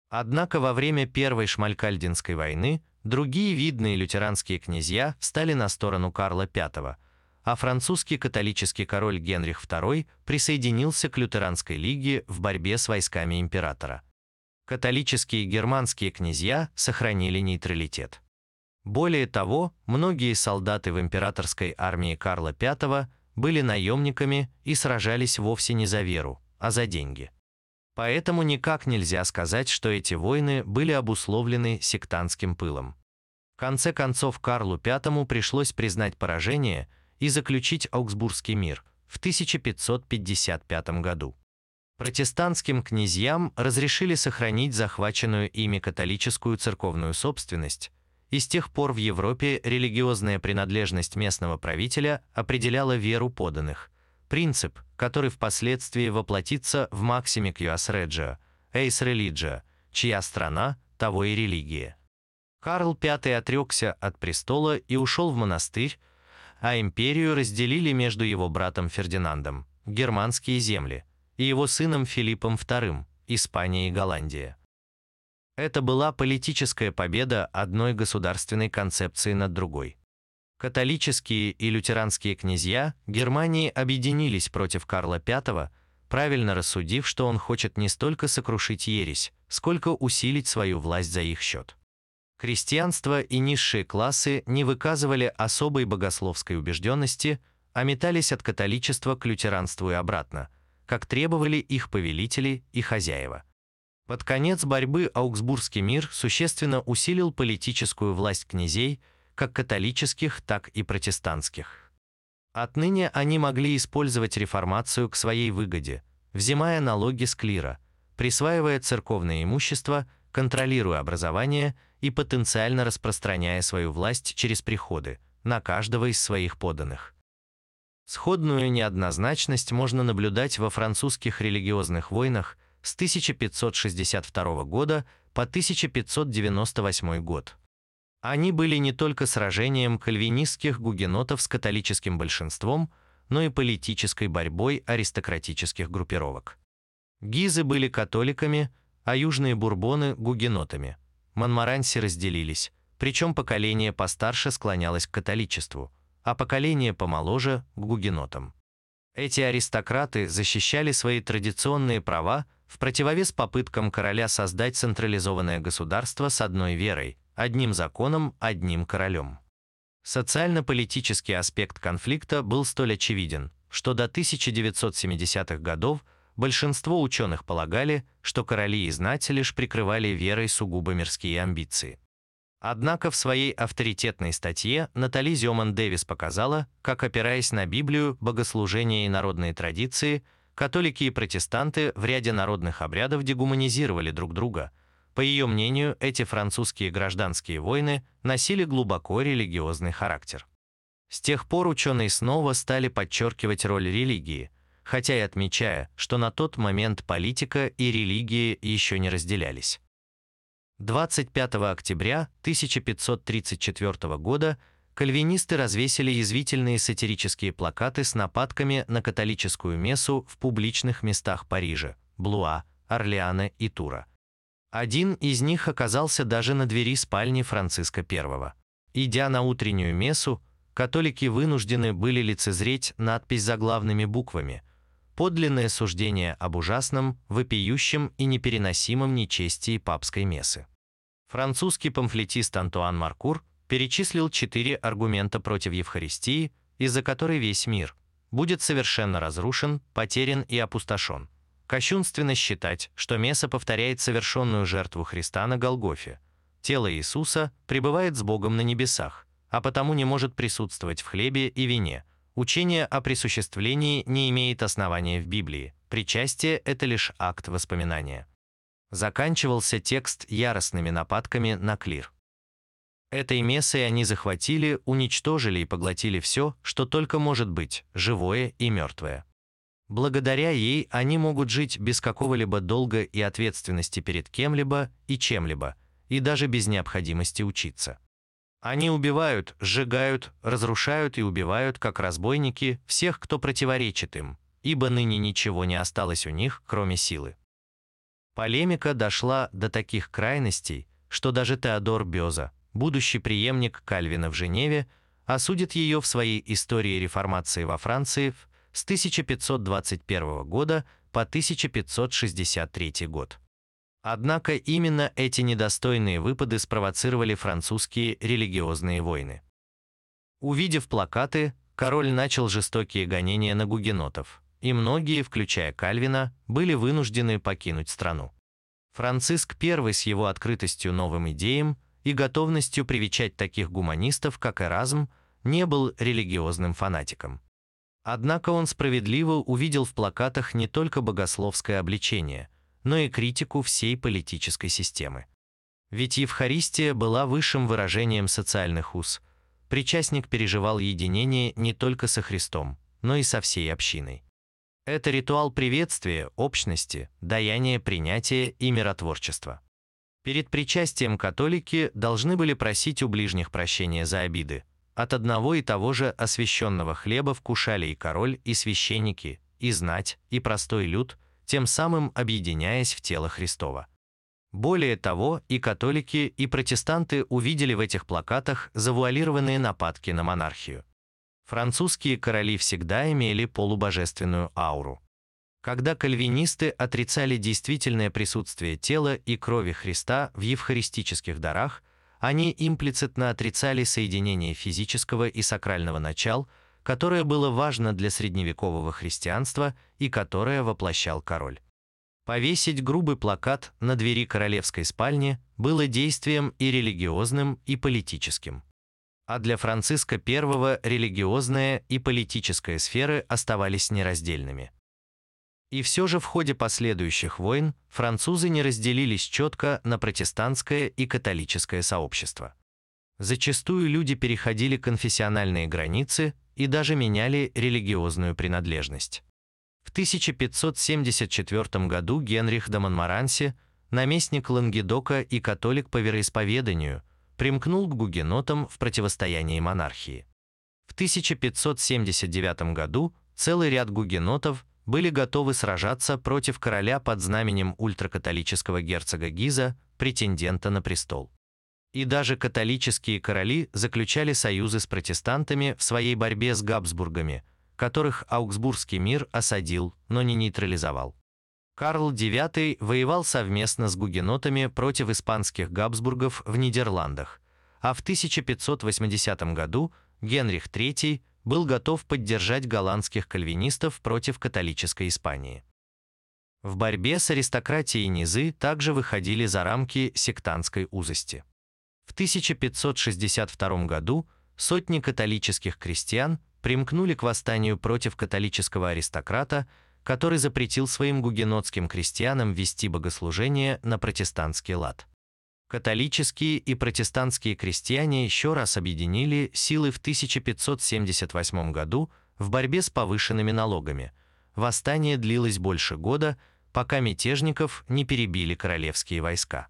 Однако во время Первой Шмалькальдинской войны другие видные лютеранские князья встали на сторону Карла V, а французский католический король Генрих II присоединился к лютеранской лиге в борьбе с войсками императора. Католические германские князья сохранили нейтралитет. Более того, многие солдаты в императорской армии Карла V были наемниками и сражались вовсе не за веру, а за деньги. Поэтому никак нельзя сказать, что эти войны были обусловлены сектантским пылом. В конце концов Карлу V пришлось признать поражение и заключить Аугсбургский мир в 1555 году. Протестантским князьям разрешили сохранить захваченную ими католическую церковную собственность, и с тех пор в Европе религиозная принадлежность местного правителя определяла веру поданных, принцип, который впоследствии воплотится в максиме Кьюас Реджио, Эйс Релиджио, чья страна, того и религия. Карл V отрекся от престола и ушел в монастырь, а империю разделили между его братом Фердинандом, германские земли, и его сыном Филиппом II, Испания и Голландия. Это была политическая победа одной государственной концепции над другой. Католические и лютеранские князья Германии объединились против Карла V, правильно рассудив, что он хочет не столько сокрушить ересь, сколько усилить свою власть за их счет. Крестьянство и низшие классы не выказывали особой богословской убежденности, а метались от католичества к лютеранству и обратно, как требовали их повелители и хозяева – под конец борьбы Аугсбургский мир существенно усилил политическую власть князей, как католических, так и протестантских. Отныне они могли использовать реформацию к своей выгоде, взимая налоги с клира, присваивая церковное имущество, контролируя образование и потенциально распространяя свою власть через приходы на каждого из своих подданных. Сходную неоднозначность можно наблюдать во французских религиозных войнах – с 1562 года по 1598 год. Они были не только сражением кальвинистских гугенотов с католическим большинством, но и политической борьбой аристократических группировок. Гизы были католиками, а южные бурбоны – гугенотами. Монмаранси разделились, причем поколение постарше склонялось к католичеству, а поколение помоложе – к гугенотам. Эти аристократы защищали свои традиционные права в противовес попыткам короля создать централизованное государство с одной верой, одним законом, одним королем. Социально-политический аспект конфликта был столь очевиден, что до 1970-х годов большинство ученых полагали, что короли и знать лишь прикрывали верой сугубо мирские амбиции. Однако в своей авторитетной статье Натали Зёман Дэвис показала, как, опираясь на Библию, богослужение и народные традиции – католики и протестанты в ряде народных обрядов дегуманизировали друг друга. По ее мнению, эти французские гражданские войны носили глубоко религиозный характер. С тех пор ученые снова стали подчеркивать роль религии, хотя и отмечая, что на тот момент политика и религия еще не разделялись. 25 октября 1534 года кальвинисты развесили язвительные сатирические плакаты с нападками на католическую мессу в публичных местах Парижа, Блуа, Орлеана и Тура. Один из них оказался даже на двери спальни Франциска I. Идя на утреннюю мессу, католики вынуждены были лицезреть надпись заглавными буквами «Подлинное суждение об ужасном, вопиющем и непереносимом нечестии папской мессы». Французский памфлетист Антуан Маркур перечислил четыре аргумента против Евхаристии, из-за которой весь мир будет совершенно разрушен, потерян и опустошен. Кощунственно считать, что месса повторяет совершенную жертву Христа на Голгофе. Тело Иисуса пребывает с Богом на небесах, а потому не может присутствовать в хлебе и вине. Учение о присуществлении не имеет основания в Библии. Причастие – это лишь акт воспоминания. Заканчивался текст яростными нападками на клир. Этой мессой они захватили, уничтожили и поглотили все, что только может быть, живое и мертвое. Благодаря ей они могут жить без какого-либо долга и ответственности перед кем-либо и чем-либо, и даже без необходимости учиться. Они убивают, сжигают, разрушают и убивают, как разбойники, всех, кто противоречит им, ибо ныне ничего не осталось у них, кроме силы. Полемика дошла до таких крайностей, что даже Теодор Бёза, будущий преемник Кальвина в Женеве, осудит ее в своей истории реформации во Франции с 1521 года по 1563 год. Однако именно эти недостойные выпады спровоцировали французские религиозные войны. Увидев плакаты, король начал жестокие гонения на гугенотов, и многие, включая Кальвина, были вынуждены покинуть страну. Франциск I с его открытостью новым идеям и готовностью привечать таких гуманистов, как Эразм, не был религиозным фанатиком. Однако он справедливо увидел в плакатах не только богословское обличение, но и критику всей политической системы. Ведь Евхаристия была высшим выражением социальных уз. Причастник переживал единение не только со Христом, но и со всей общиной. Это ритуал приветствия, общности, даяния принятия и миротворчества. Перед причастием католики должны были просить у ближних прощения за обиды, от одного и того же освященного хлеба вкушали и король, и священники, и знать, и простой люд, тем самым объединяясь в тело Христова. Более того, и католики, и протестанты увидели в этих плакатах завуалированные нападки на монархию. Французские короли всегда имели полубожественную ауру. Когда кальвинисты отрицали действительное присутствие тела и крови Христа в евхаристических дарах, они имплицитно отрицали соединение физического и сакрального начал, которое было важно для средневекового христианства и которое воплощал король. Повесить грубый плакат на двери королевской спальни было действием и религиозным, и политическим. А для Франциска I религиозная и политическая сферы оставались нераздельными. И все же в ходе последующих войн французы не разделились четко на протестантское и католическое сообщество. Зачастую люди переходили конфессиональные границы и даже меняли религиозную принадлежность. В 1574 году Генрих де Монмаранси, наместник Лангедока и католик по вероисповеданию, примкнул к гугенотам в противостоянии монархии. В 1579 году целый ряд гугенотов были готовы сражаться против короля под знаменем ультракатолического герцога Гиза, претендента на престол. И даже католические короли заключали союзы с протестантами в своей борьбе с Габсбургами, которых Аугсбургский мир осадил, но не нейтрализовал. Карл IX воевал совместно с гугенотами против испанских Габсбургов в Нидерландах, а в 1580 году Генрих III был готов поддержать голландских кальвинистов против католической Испании. В борьбе с аристократией низы также выходили за рамки сектантской узости. В 1562 году сотни католических крестьян примкнули к восстанию против католического аристократа, который запретил своим гугенотским крестьянам вести богослужение на протестантский лад. Католические и протестантские крестьяне еще раз объединили силы в 1578 году в борьбе с повышенными налогами. Восстание длилось больше года, пока мятежников не перебили королевские войска.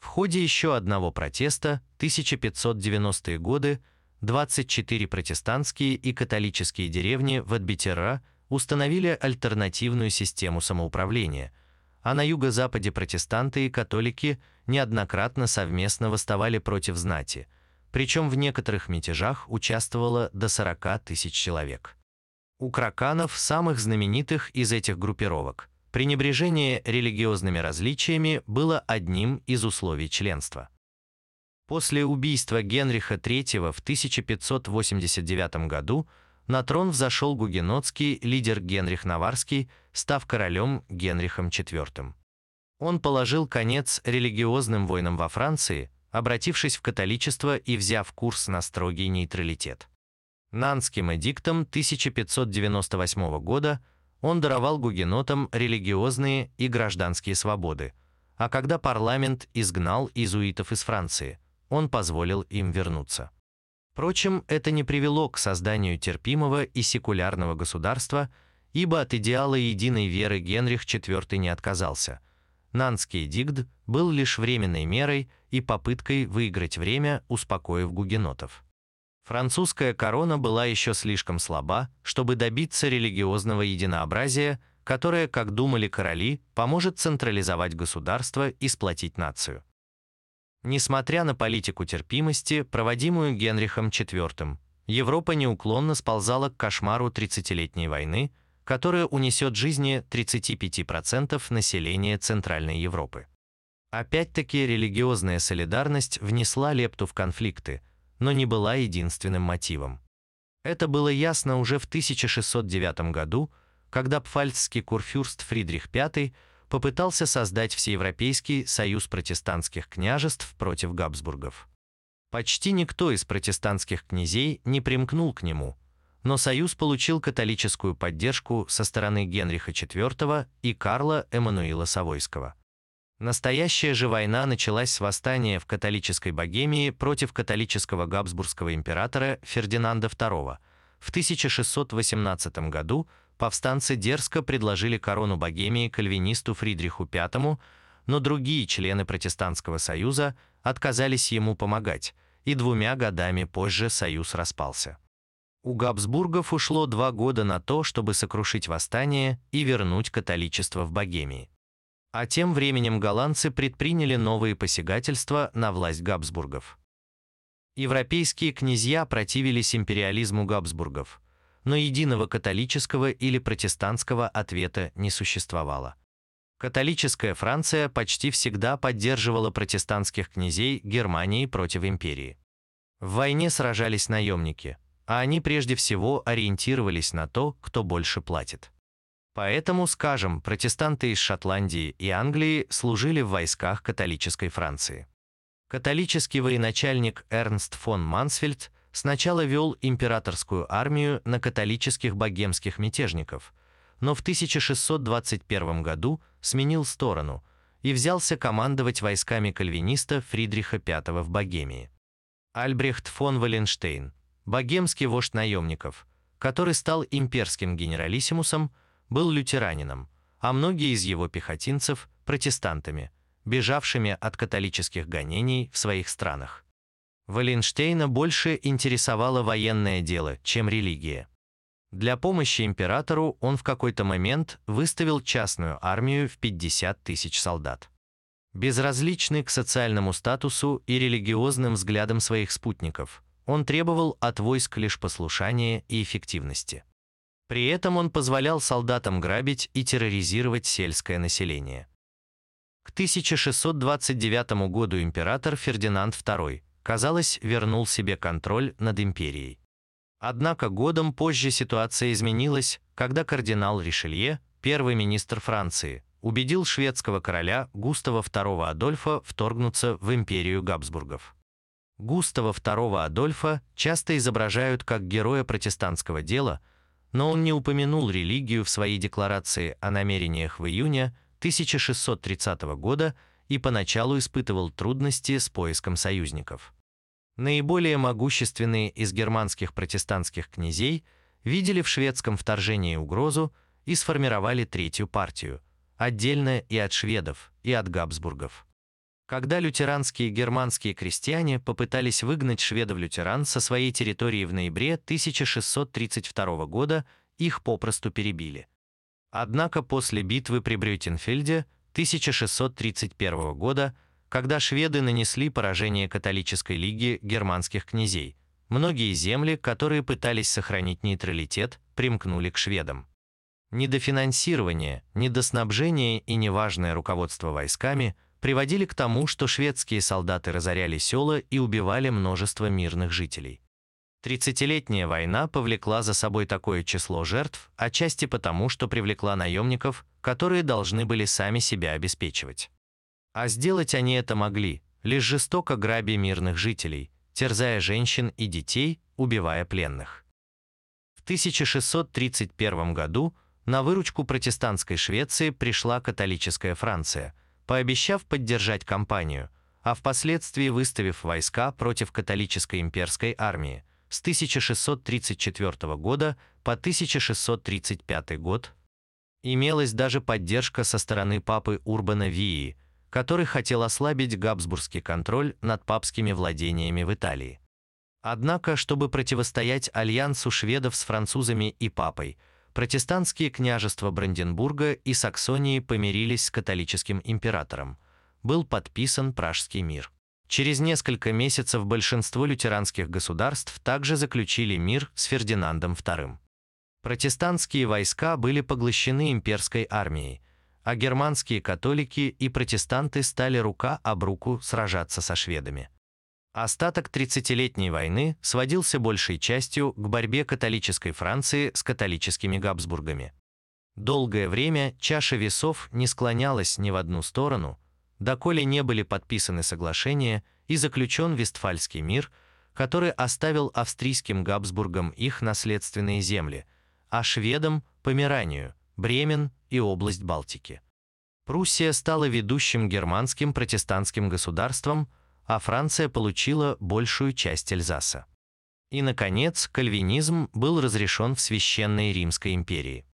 В ходе еще одного протеста, 1590-е годы, 24 протестантские и католические деревни в Адбитера установили альтернативную систему самоуправления – а на юго-западе протестанты и католики неоднократно совместно восставали против знати, причем в некоторых мятежах участвовало до 40 тысяч человек. У краканов, самых знаменитых из этих группировок, пренебрежение религиозными различиями было одним из условий членства. После убийства Генриха III в 1589 году на трон взошел гугенотский лидер Генрих Наварский, став королем Генрихом IV. Он положил конец религиозным войнам во Франции, обратившись в католичество и взяв курс на строгий нейтралитет. Нанским эдиктом 1598 года он даровал гугенотам религиозные и гражданские свободы, а когда парламент изгнал иезуитов из Франции, он позволил им вернуться. Впрочем, это не привело к созданию терпимого и секулярного государства, ибо от идеала единой веры Генрих IV не отказался. Нанский эдикт был лишь временной мерой и попыткой выиграть время, успокоив гугенотов. Французская корона была еще слишком слаба, чтобы добиться религиозного единообразия, которое, как думали короли, поможет централизовать государство и сплотить нацию. Несмотря на политику терпимости, проводимую Генрихом IV, Европа неуклонно сползала к кошмару 30-летней войны, которая унесет жизни 35% населения Центральной Европы. Опять-таки религиозная солидарность внесла лепту в конфликты, но не была единственным мотивом. Это было ясно уже в 1609 году, когда пфальцский курфюрст Фридрих V попытался создать Всеевропейский союз протестантских княжеств против Габсбургов. Почти никто из протестантских князей не примкнул к нему, но союз получил католическую поддержку со стороны Генриха IV и Карла Эммануила Савойского. Настоящая же война началась с восстания в католической Богемии против католического габсбургского императора Фердинанда II. В 1618 году повстанцы дерзко предложили корону Богемии кальвинисту Фридриху V, но другие члены протестантского союза отказались ему помогать, и двумя годами позже союз распался. У Габсбургов ушло два года на то, чтобы сокрушить восстание и вернуть католичество в Богемии. А тем временем голландцы предприняли новые посягательства на власть Габсбургов. Европейские князья противились империализму Габсбургов – но единого католического или протестантского ответа не существовало. Католическая Франция почти всегда поддерживала протестантских князей Германии против империи. В войне сражались наемники, а они прежде всего ориентировались на то, кто больше платит. Поэтому, скажем, протестанты из Шотландии и Англии служили в войсках католической Франции. Католический военачальник Эрнст фон Мансфельд сначала вел императорскую армию на католических богемских мятежников, но в 1621 году сменил сторону и взялся командовать войсками кальвиниста Фридриха V в Богемии. Альбрехт фон Валенштейн, богемский вождь наемников, который стал имперским генералиссимусом, был лютеранином, а многие из его пехотинцев – протестантами, бежавшими от католических гонений в своих странах. Валенштейна больше интересовало военное дело, чем религия. Для помощи императору он в какой-то момент выставил частную армию в 50 тысяч солдат. Безразличный к социальному статусу и религиозным взглядам своих спутников, он требовал от войск лишь послушания и эффективности. При этом он позволял солдатам грабить и терроризировать сельское население. К 1629 году император Фердинанд II казалось, вернул себе контроль над империей. Однако годом позже ситуация изменилась, когда кардинал Ришелье, первый министр Франции, убедил шведского короля Густава II Адольфа вторгнуться в империю Габсбургов. Густава II Адольфа часто изображают как героя протестантского дела, но он не упомянул религию в своей декларации о намерениях в июне 1630 года и поначалу испытывал трудности с поиском союзников. Наиболее могущественные из германских протестантских князей видели в шведском вторжении угрозу и сформировали третью партию, отдельно и от шведов, и от Габсбургов. Когда лютеранские германские крестьяне попытались выгнать шведов-лютеран со своей территории в ноябре 1632 года, их попросту перебили. Однако после битвы при Брютенфельде 1631 года, когда шведы нанесли поражение католической лиге германских князей, многие земли, которые пытались сохранить нейтралитет, примкнули к шведам. Недофинансирование, недоснабжение и неважное руководство войсками приводили к тому, что шведские солдаты разоряли села и убивали множество мирных жителей. Тридцатилетняя война повлекла за собой такое число жертв, отчасти потому, что привлекла наемников, которые должны были сами себя обеспечивать. А сделать они это могли, лишь жестоко грабя мирных жителей, терзая женщин и детей, убивая пленных. В 1631 году на выручку протестантской Швеции пришла католическая Франция, пообещав поддержать кампанию, а впоследствии выставив войска против католической имперской армии с 1634 года по 1635 год. Имелась даже поддержка со стороны папы Урбана Вии, который хотел ослабить габсбургский контроль над папскими владениями в Италии. Однако, чтобы противостоять альянсу шведов с французами и папой, протестантские княжества Бранденбурга и Саксонии помирились с католическим императором. Был подписан Пражский мир. Через несколько месяцев большинство лютеранских государств также заключили мир с Фердинандом II. Протестантские войска были поглощены имперской армией, а германские католики и протестанты стали рука об руку сражаться со шведами. Остаток 30-летней войны сводился большей частью к борьбе католической Франции с католическими Габсбургами. Долгое время чаша весов не склонялась ни в одну сторону, доколе не были подписаны соглашения и заключен Вестфальский мир, который оставил австрийским Габсбургам их наследственные земли, а шведам – Померанию, Бремен и область Балтики. Пруссия стала ведущим германским протестантским государством – а Франция получила большую часть Эльзаса. И, наконец, кальвинизм был разрешен в Священной Римской империи.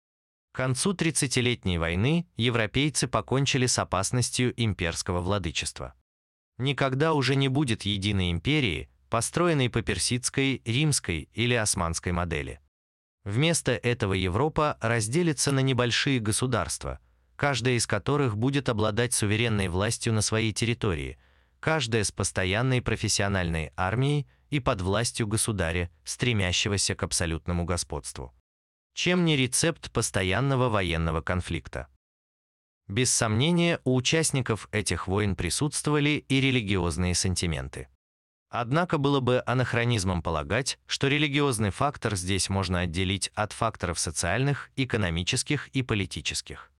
К концу 30-летней войны европейцы покончили с опасностью имперского владычества. Никогда уже не будет единой империи, построенной по персидской, римской или османской модели. Вместо этого Европа разделится на небольшие государства, каждое из которых будет обладать суверенной властью на своей территории – каждая с постоянной профессиональной армией и под властью государя, стремящегося к абсолютному господству. Чем не рецепт постоянного военного конфликта? Без сомнения, у участников этих войн присутствовали и религиозные сантименты. Однако было бы анахронизмом полагать, что религиозный фактор здесь можно отделить от факторов социальных, экономических и политических.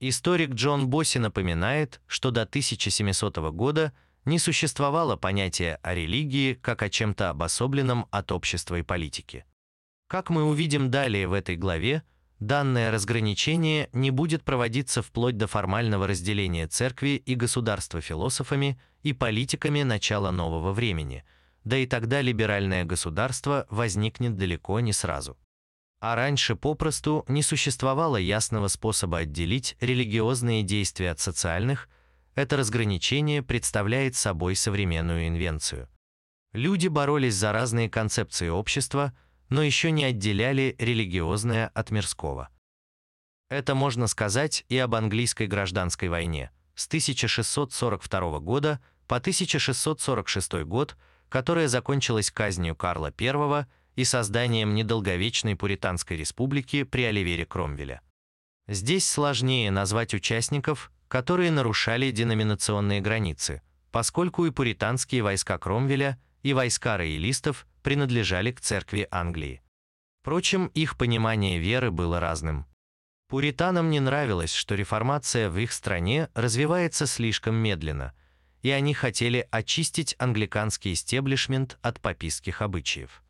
Историк Джон Босси напоминает, что до 1700 года не существовало понятия о религии как о чем-то обособленном от общества и политики. Как мы увидим далее в этой главе, данное разграничение не будет проводиться вплоть до формального разделения церкви и государства философами и политиками начала нового времени, да и тогда либеральное государство возникнет далеко не сразу. А раньше попросту не существовало ясного способа отделить религиозные действия от социальных – это разграничение представляет собой современную инвенцию. Люди боролись за разные концепции общества, но еще не отделяли религиозное от мирского. Это можно сказать и об английской гражданской войне с 1642 года по 1646 год, которая закончилась казнью Карла I и созданием недолговечной пуританской республики при Оливере Кромвеля. Здесь сложнее назвать участников, которые нарушали деноминационные границы, поскольку и пуританские войска Кромвеля, и войска роялистов принадлежали к церкви Англии. Впрочем, их понимание веры было разным. Пуританам не нравилось, что реформация в их стране развивается слишком медленно, и они хотели очистить англиканский истеблишмент от папистских обычаев.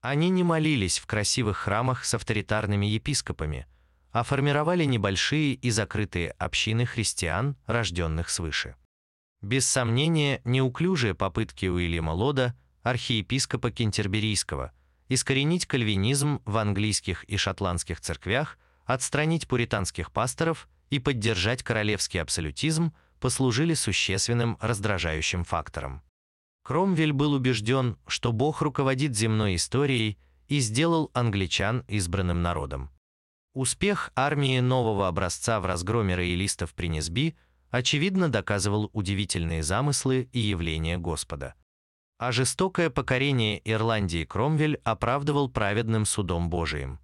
Они не молились в красивых храмах с авторитарными епископами – а формировали небольшие и закрытые общины христиан, рожденных свыше. Без сомнения, неуклюжие попытки Уильяма Лода, архиепископа Кентерберийского, искоренить кальвинизм в английских и шотландских церквях, отстранить пуританских пасторов и поддержать королевский абсолютизм послужили существенным раздражающим фактором. Кромвель был убежден, что Бог руководит земной историей и сделал англичан избранным народом. Успех армии нового образца в разгроме роялистов при Несби очевидно доказывал удивительные замыслы и явления Господа. А жестокое покорение Ирландии Кромвель оправдывал праведным судом Божиим.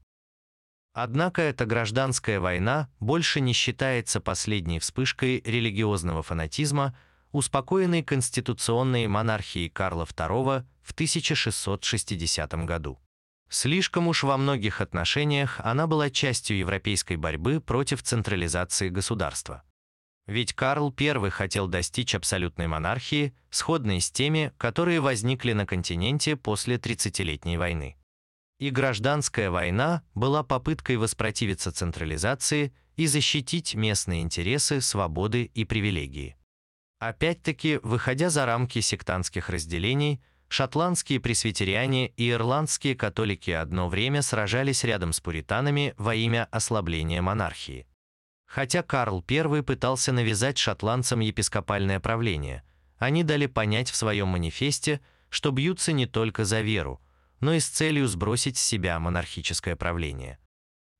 Однако эта гражданская война больше не считается последней вспышкой религиозного фанатизма, успокоенной конституционной монархией Карла II в 1660 году. Слишком уж во многих отношениях она была частью европейской борьбы против централизации государства. Ведь Карл I хотел достичь абсолютной монархии, сходной с теми, которые возникли на континенте после Тридцатилетней войны. И гражданская война была попыткой воспротивиться централизации и защитить местные интересы, свободы и привилегии. Опять-таки, выходя за рамки сектантских разделений, шотландские пресвитериане и ирландские католики одно время сражались рядом с пуританами во имя ослабления монархии. Хотя Карл I пытался навязать шотландцам епископальное правление, они дали понять в своем манифесте, что бьются не только за веру, но и с целью сбросить с себя монархическое правление.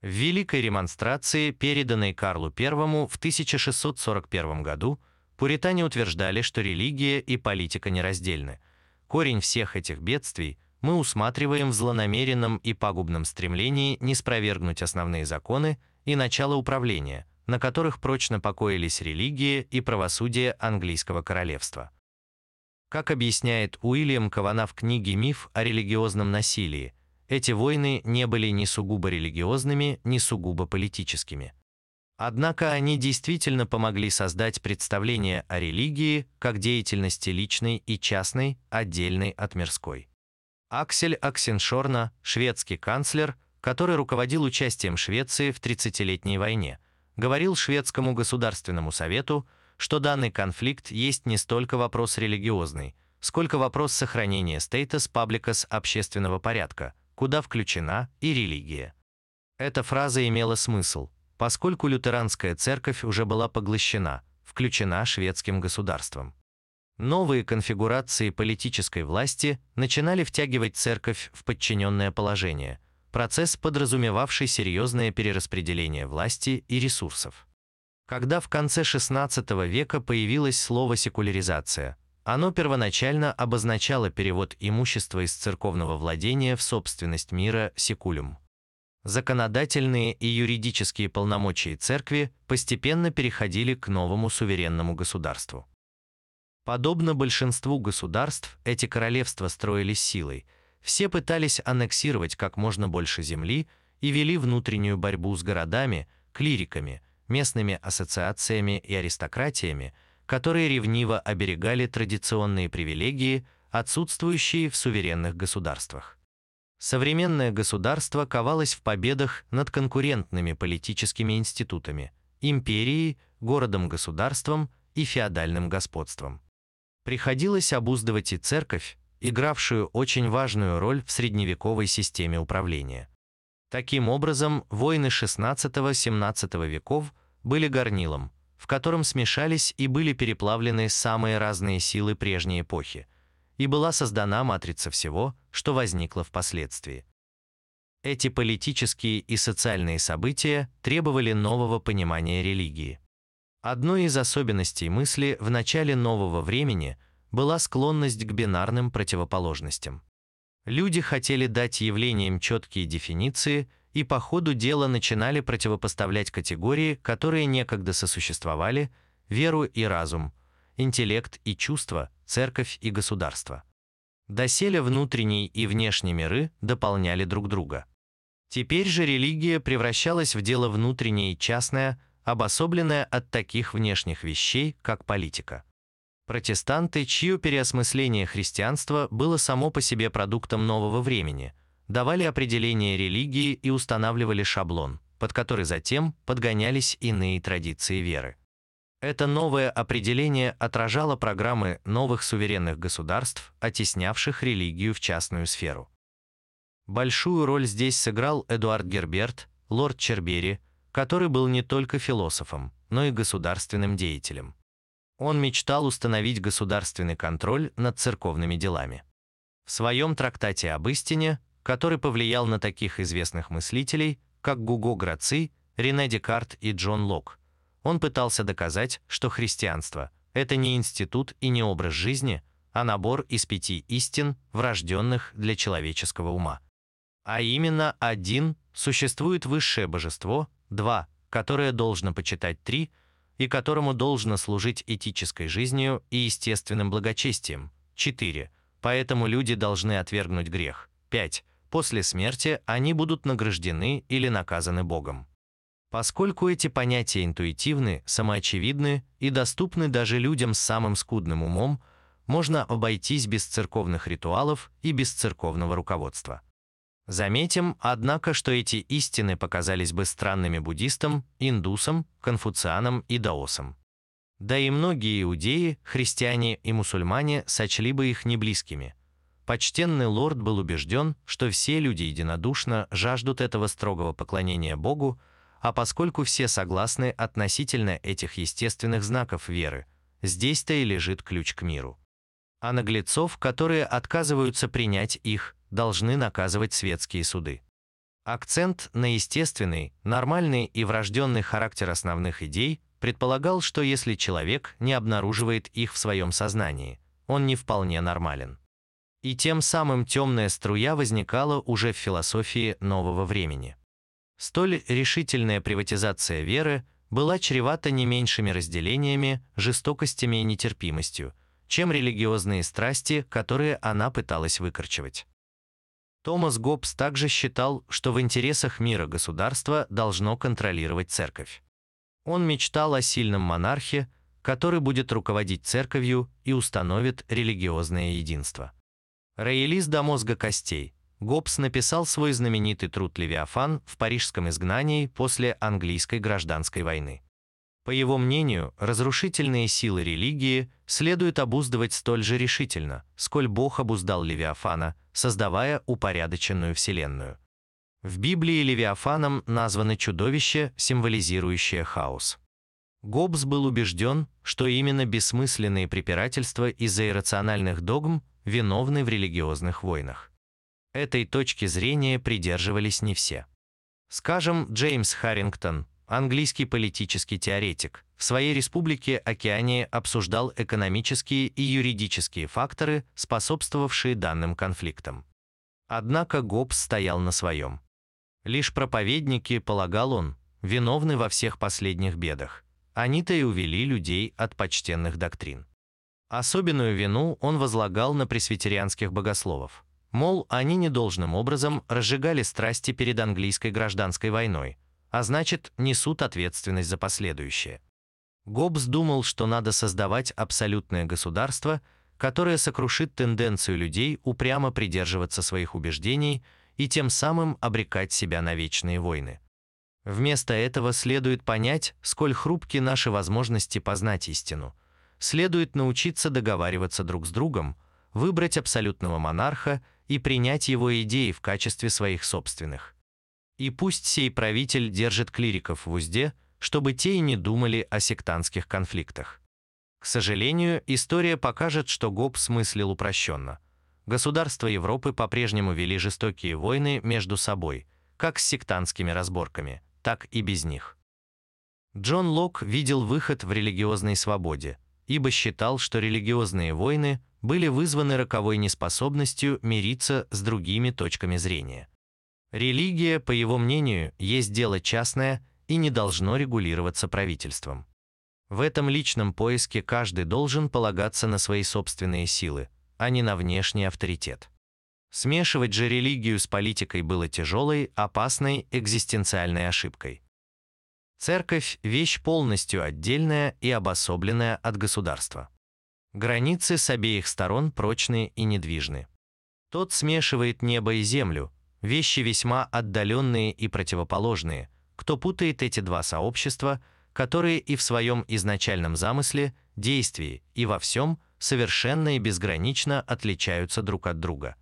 В Великой ремонстрации, переданной Карлу I в 1641 году, пуритане утверждали, что религия и политика нераздельны. Корень всех этих бедствий мы усматриваем в злонамеренном и пагубном стремлении не спровергнуть основные законы и начало управления, на которых прочно покоились религия и правосудие английского королевства. Как объясняет Уильям Кавана в книге «Миф о религиозном насилии», эти войны не были ни сугубо религиозными, ни сугубо политическими. Однако они действительно помогли создать представление о религии как деятельности личной и частной, отдельной от мирской. Аксель Аксеншорна, шведский канцлер, который руководил участием Швеции в 30-летней войне, говорил шведскому государственному совету, что данный конфликт есть не столько вопрос религиозный, сколько вопрос сохранения стейтас пабликас общественного порядка, куда включена и религия. Эта фраза имела смысл, поскольку лютеранская церковь уже была поглощена, включена шведским государством. Новые конфигурации политической власти начинали втягивать церковь в подчиненное положение, процесс, подразумевавший серьезное перераспределение власти и ресурсов. Когда в конце XVI века появилось слово «секуляризация», оно первоначально обозначало перевод имущества из церковного владения в собственность мира секулюм. Законодательные и юридические полномочия церкви постепенно переходили к новому суверенному государству. Подобно большинству государств, эти королевства строились силой. Все пытались аннексировать как можно больше земли и вели внутреннюю борьбу с городами, клириками – местными ассоциациями и аристократиями, которые ревниво оберегали традиционные привилегии, отсутствующие в суверенных государствах. Современное государство ковалось в победах над конкурентными политическими институтами, империей, городом-государством и феодальным господством. Приходилось обуздывать и церковь, игравшую очень важную роль в средневековой системе управления. Таким образом, войны XVI-XVII веков были горнилом, в котором смешались и были переплавлены самые разные силы прежней эпохи, и была создана матрица всего, что возникло впоследствии. Эти политические и социальные события требовали нового понимания религии. Одной из особенностей мысли в начале нового времени была склонность к бинарным противоположностям. Люди хотели дать явлениям четкие дефиниции и по ходу дела начинали противопоставлять категории, которые некогда сосуществовали, веру и разум, интеллект и чувство, церковь и государство. Доселе внутренние и внешние миры дополняли друг друга. Теперь же религия превращалась в дело внутреннее и частное, обособленное от таких внешних вещей, как политика. Протестанты, чье переосмысление христианства было само по себе продуктом нового времени, давали определение религии и устанавливали шаблон, под который затем подгонялись иные традиции веры. Это новое определение отражало программы новых суверенных государств, оттеснявших религию в частную сферу. Большую роль здесь сыграл Эдуард Герберт, лорд Чербери, который был не только философом, но и государственным деятелем. Он мечтал установить государственный контроль над церковными делами. В своем трактате об истине, который повлиял на таких известных мыслителей, как Гуго Граци, Рене Декарт и Джон Лок, он пытался доказать, что христианство – это не институт и не образ жизни, а набор из пяти истин, врожденных для человеческого ума. А именно, один – существует высшее божество, два – которое должно почитать три – и которому должно служить этической жизнью и естественным благочестием. 4. Поэтому люди должны отвергнуть грех. 5. После смерти они будут награждены или наказаны Богом. Поскольку эти понятия интуитивны, самоочевидны и доступны даже людям с самым скудным умом, можно обойтись без церковных ритуалов и без церковного руководства. Заметим, однако, что эти истины показались бы странными буддистам, индусам, конфуцианам и даосам. Да и многие иудеи, христиане и мусульмане сочли бы их неблизкими. Почтенный лорд был убежден, что все люди единодушно жаждут этого строгого поклонения Богу, а поскольку все согласны относительно этих естественных знаков веры, здесь-то и лежит ключ к миру. А наглецов, которые отказываются принять их, должны наказывать светские суды. Акцент на естественный, нормальный и врожденный характер основных идей предполагал, что если человек не обнаруживает их в своем сознании, он не вполне нормален. И тем самым темная струя возникала уже в философии нового времени. Столь решительная приватизация веры была чревата не меньшими разделениями, жестокостями и нетерпимостью, чем религиозные страсти, которые она пыталась выкорчевать. Томас Гоббс также считал, что в интересах мира государство должно контролировать церковь. Он мечтал о сильном монархе, который будет руководить церковью и установит религиозное единство. Роялист до мозга костей, Гоббс написал свой знаменитый труд «Левиафан» в парижском изгнании после английской гражданской войны. По его мнению, разрушительные силы религии следует обуздывать столь же решительно, сколь Бог обуздал Левиафана, создавая упорядоченную Вселенную. В Библии Левиафаном названы чудовище, символизирующее хаос. Гоббс был убежден, что именно бессмысленные препирательства из-за иррациональных догм виновны в религиозных войнах. Этой точки зрения придерживались не все. Скажем, Джеймс Харрингтон, английский политический теоретик, в своей республике Океания обсуждал экономические и юридические факторы, способствовавшие данным конфликтам. Однако Гоббс стоял на своем. Лишь проповедники, полагал он, виновны во всех последних бедах. Они-то и увели людей от почтенных доктрин. Особенную вину он возлагал на пресвитерианских богословов. Мол, они недолжным образом разжигали страсти перед английской гражданской войной, а значит, несут ответственность за последующее. Гоббс думал, что надо создавать абсолютное государство, которое сокрушит тенденцию людей упрямо придерживаться своих убеждений и тем самым обрекать себя на вечные войны. Вместо этого следует понять, сколь хрупки наши возможности познать истину. Следует научиться договариваться друг с другом, выбрать абсолютного монарха и принять его идеи в качестве своих собственных. И пусть сей правитель держит клириков в узде, чтобы те и не думали о сектантских конфликтах. К сожалению, история покажет, что Гоб смыслил упрощенно. Государства Европы по-прежнему вели жестокие войны между собой, как с сектантскими разборками, так и без них. Джон Лок видел выход в религиозной свободе, ибо считал, что религиозные войны были вызваны роковой неспособностью мириться с другими точками зрения. Религия, по его мнению, есть дело частное и не должно регулироваться правительством. В этом личном поиске каждый должен полагаться на свои собственные силы, а не на внешний авторитет. Смешивать же религию с политикой было тяжелой, опасной, экзистенциальной ошибкой. Церковь – вещь полностью отдельная и обособленная от государства. Границы с обеих сторон прочные и недвижны. Тот смешивает небо и землю, вещи весьма отдаленные и противоположные, кто путает эти два сообщества, которые и в своем изначальном замысле, действии и во всем совершенно и безгранично отличаются друг от друга.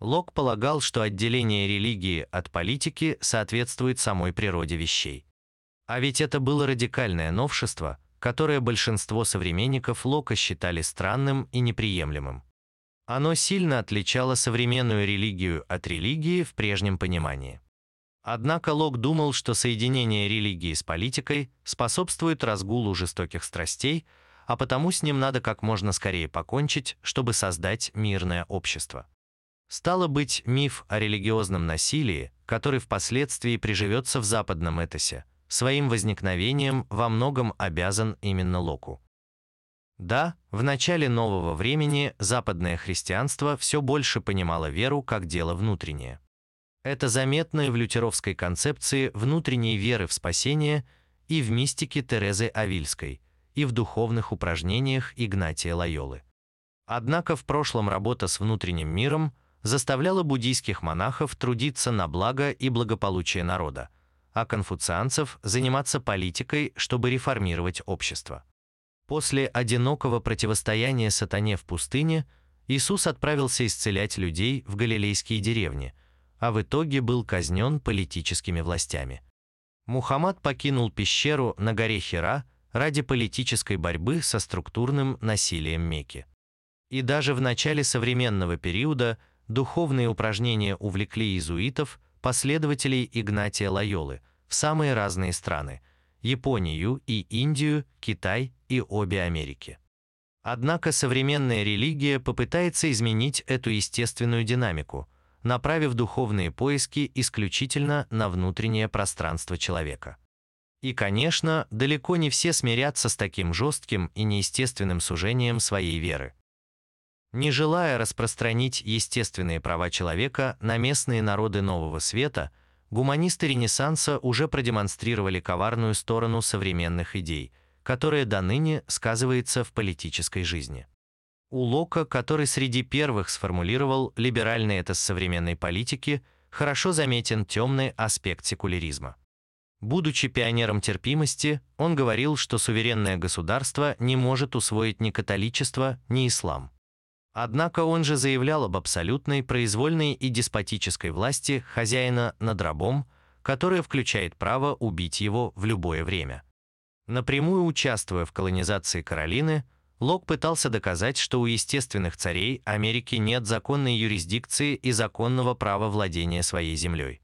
Лок полагал, что отделение религии от политики соответствует самой природе вещей. А ведь это было радикальное новшество, которое большинство современников Лока считали странным и неприемлемым. Оно сильно отличало современную религию от религии в прежнем понимании. Однако Лок думал, что соединение религии с политикой способствует разгулу жестоких страстей, а потому с ним надо как можно скорее покончить, чтобы создать мирное общество. Стало быть, миф о религиозном насилии, который впоследствии приживется в западном этосе, своим возникновением во многом обязан именно Локу. Да, в начале нового времени западное христианство все больше понимало веру как дело внутреннее. Это заметно и в лютеровской концепции внутренней веры в спасение и в мистике Терезы Авильской, и в духовных упражнениях Игнатия Лайолы. Однако в прошлом работа с внутренним миром заставляла буддийских монахов трудиться на благо и благополучие народа, а конфуцианцев заниматься политикой, чтобы реформировать общество. После одинокого противостояния сатане в пустыне Иисус отправился исцелять людей в галилейские деревни, а в итоге был казнен политическими властями. Мухаммад покинул пещеру на горе Хира ради политической борьбы со структурным насилием Мекки. И даже в начале современного периода духовные упражнения увлекли иезуитов, последователей Игнатия Лайолы, в самые разные страны – Японию и Индию, Китай и обе Америки. Однако современная религия попытается изменить эту естественную динамику, направив духовные поиски исключительно на внутреннее пространство человека. И, конечно, далеко не все смирятся с таким жестким и неестественным сужением своей веры. Не желая распространить естественные права человека на местные народы Нового Света, гуманисты Ренессанса уже продемонстрировали коварную сторону современных идей, которая до ныне сказывается в политической жизни. У Лока, который среди первых сформулировал либеральный этос современной политики, хорошо заметен темный аспект секуляризма. Будучи пионером терпимости, он говорил, что суверенное государство не может усвоить ни католичество, ни ислам. Однако он же заявлял об абсолютной, произвольной и деспотической власти хозяина над рабом, которая включает право убить его в любое время. Напрямую участвуя в колонизации Каролины, Лок пытался доказать, что у естественных царей Америки нет законной юрисдикции и законного права владения своей землей.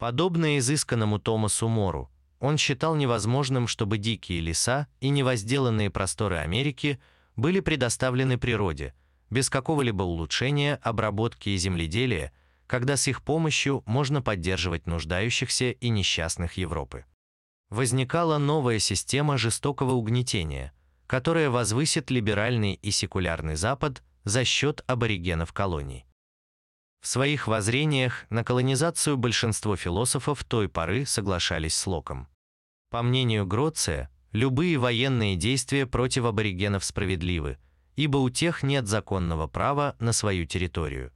Подобно изысканному Томасу Мору, он считал невозможным, чтобы дикие леса и невозделанные просторы Америки были предоставлены природе – без какого-либо улучшения обработки и земледелия, когда с их помощью можно поддерживать нуждающихся и несчастных Европы. Возникала новая система жестокого угнетения, которая возвысит либеральный и секулярный Запад за счет аборигенов колоний. В своих воззрениях на колонизацию большинство философов той поры соглашались с Локом. По мнению Гроция, любые военные действия против аборигенов справедливы, ибо у тех нет законного права на свою территорию.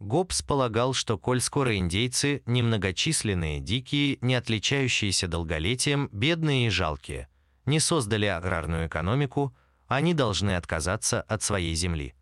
Гоббс полагал, что коль скоро индейцы немногочисленные, дикие, не отличающиеся долголетием, бедные и жалкие, не создали аграрную экономику, они должны отказаться от своей земли.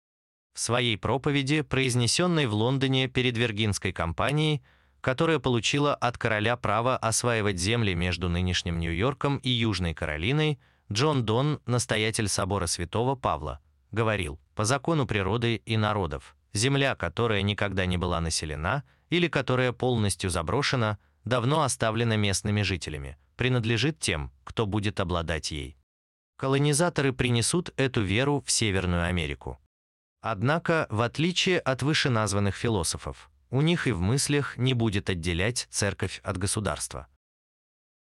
В своей проповеди, произнесенной в Лондоне перед Виргинской компанией, которая получила от короля право осваивать земли между нынешним Нью-Йорком и Южной Каролиной, Джон Дон, настоятель собора Святого Павла, говорил, по закону природы и народов, земля, которая никогда не была населена или которая полностью заброшена, давно оставлена местными жителями, принадлежит тем, кто будет обладать ей. Колонизаторы принесут эту веру в Северную Америку. Однако, в отличие от вышеназванных философов, у них и в мыслях не будет отделять церковь от государства –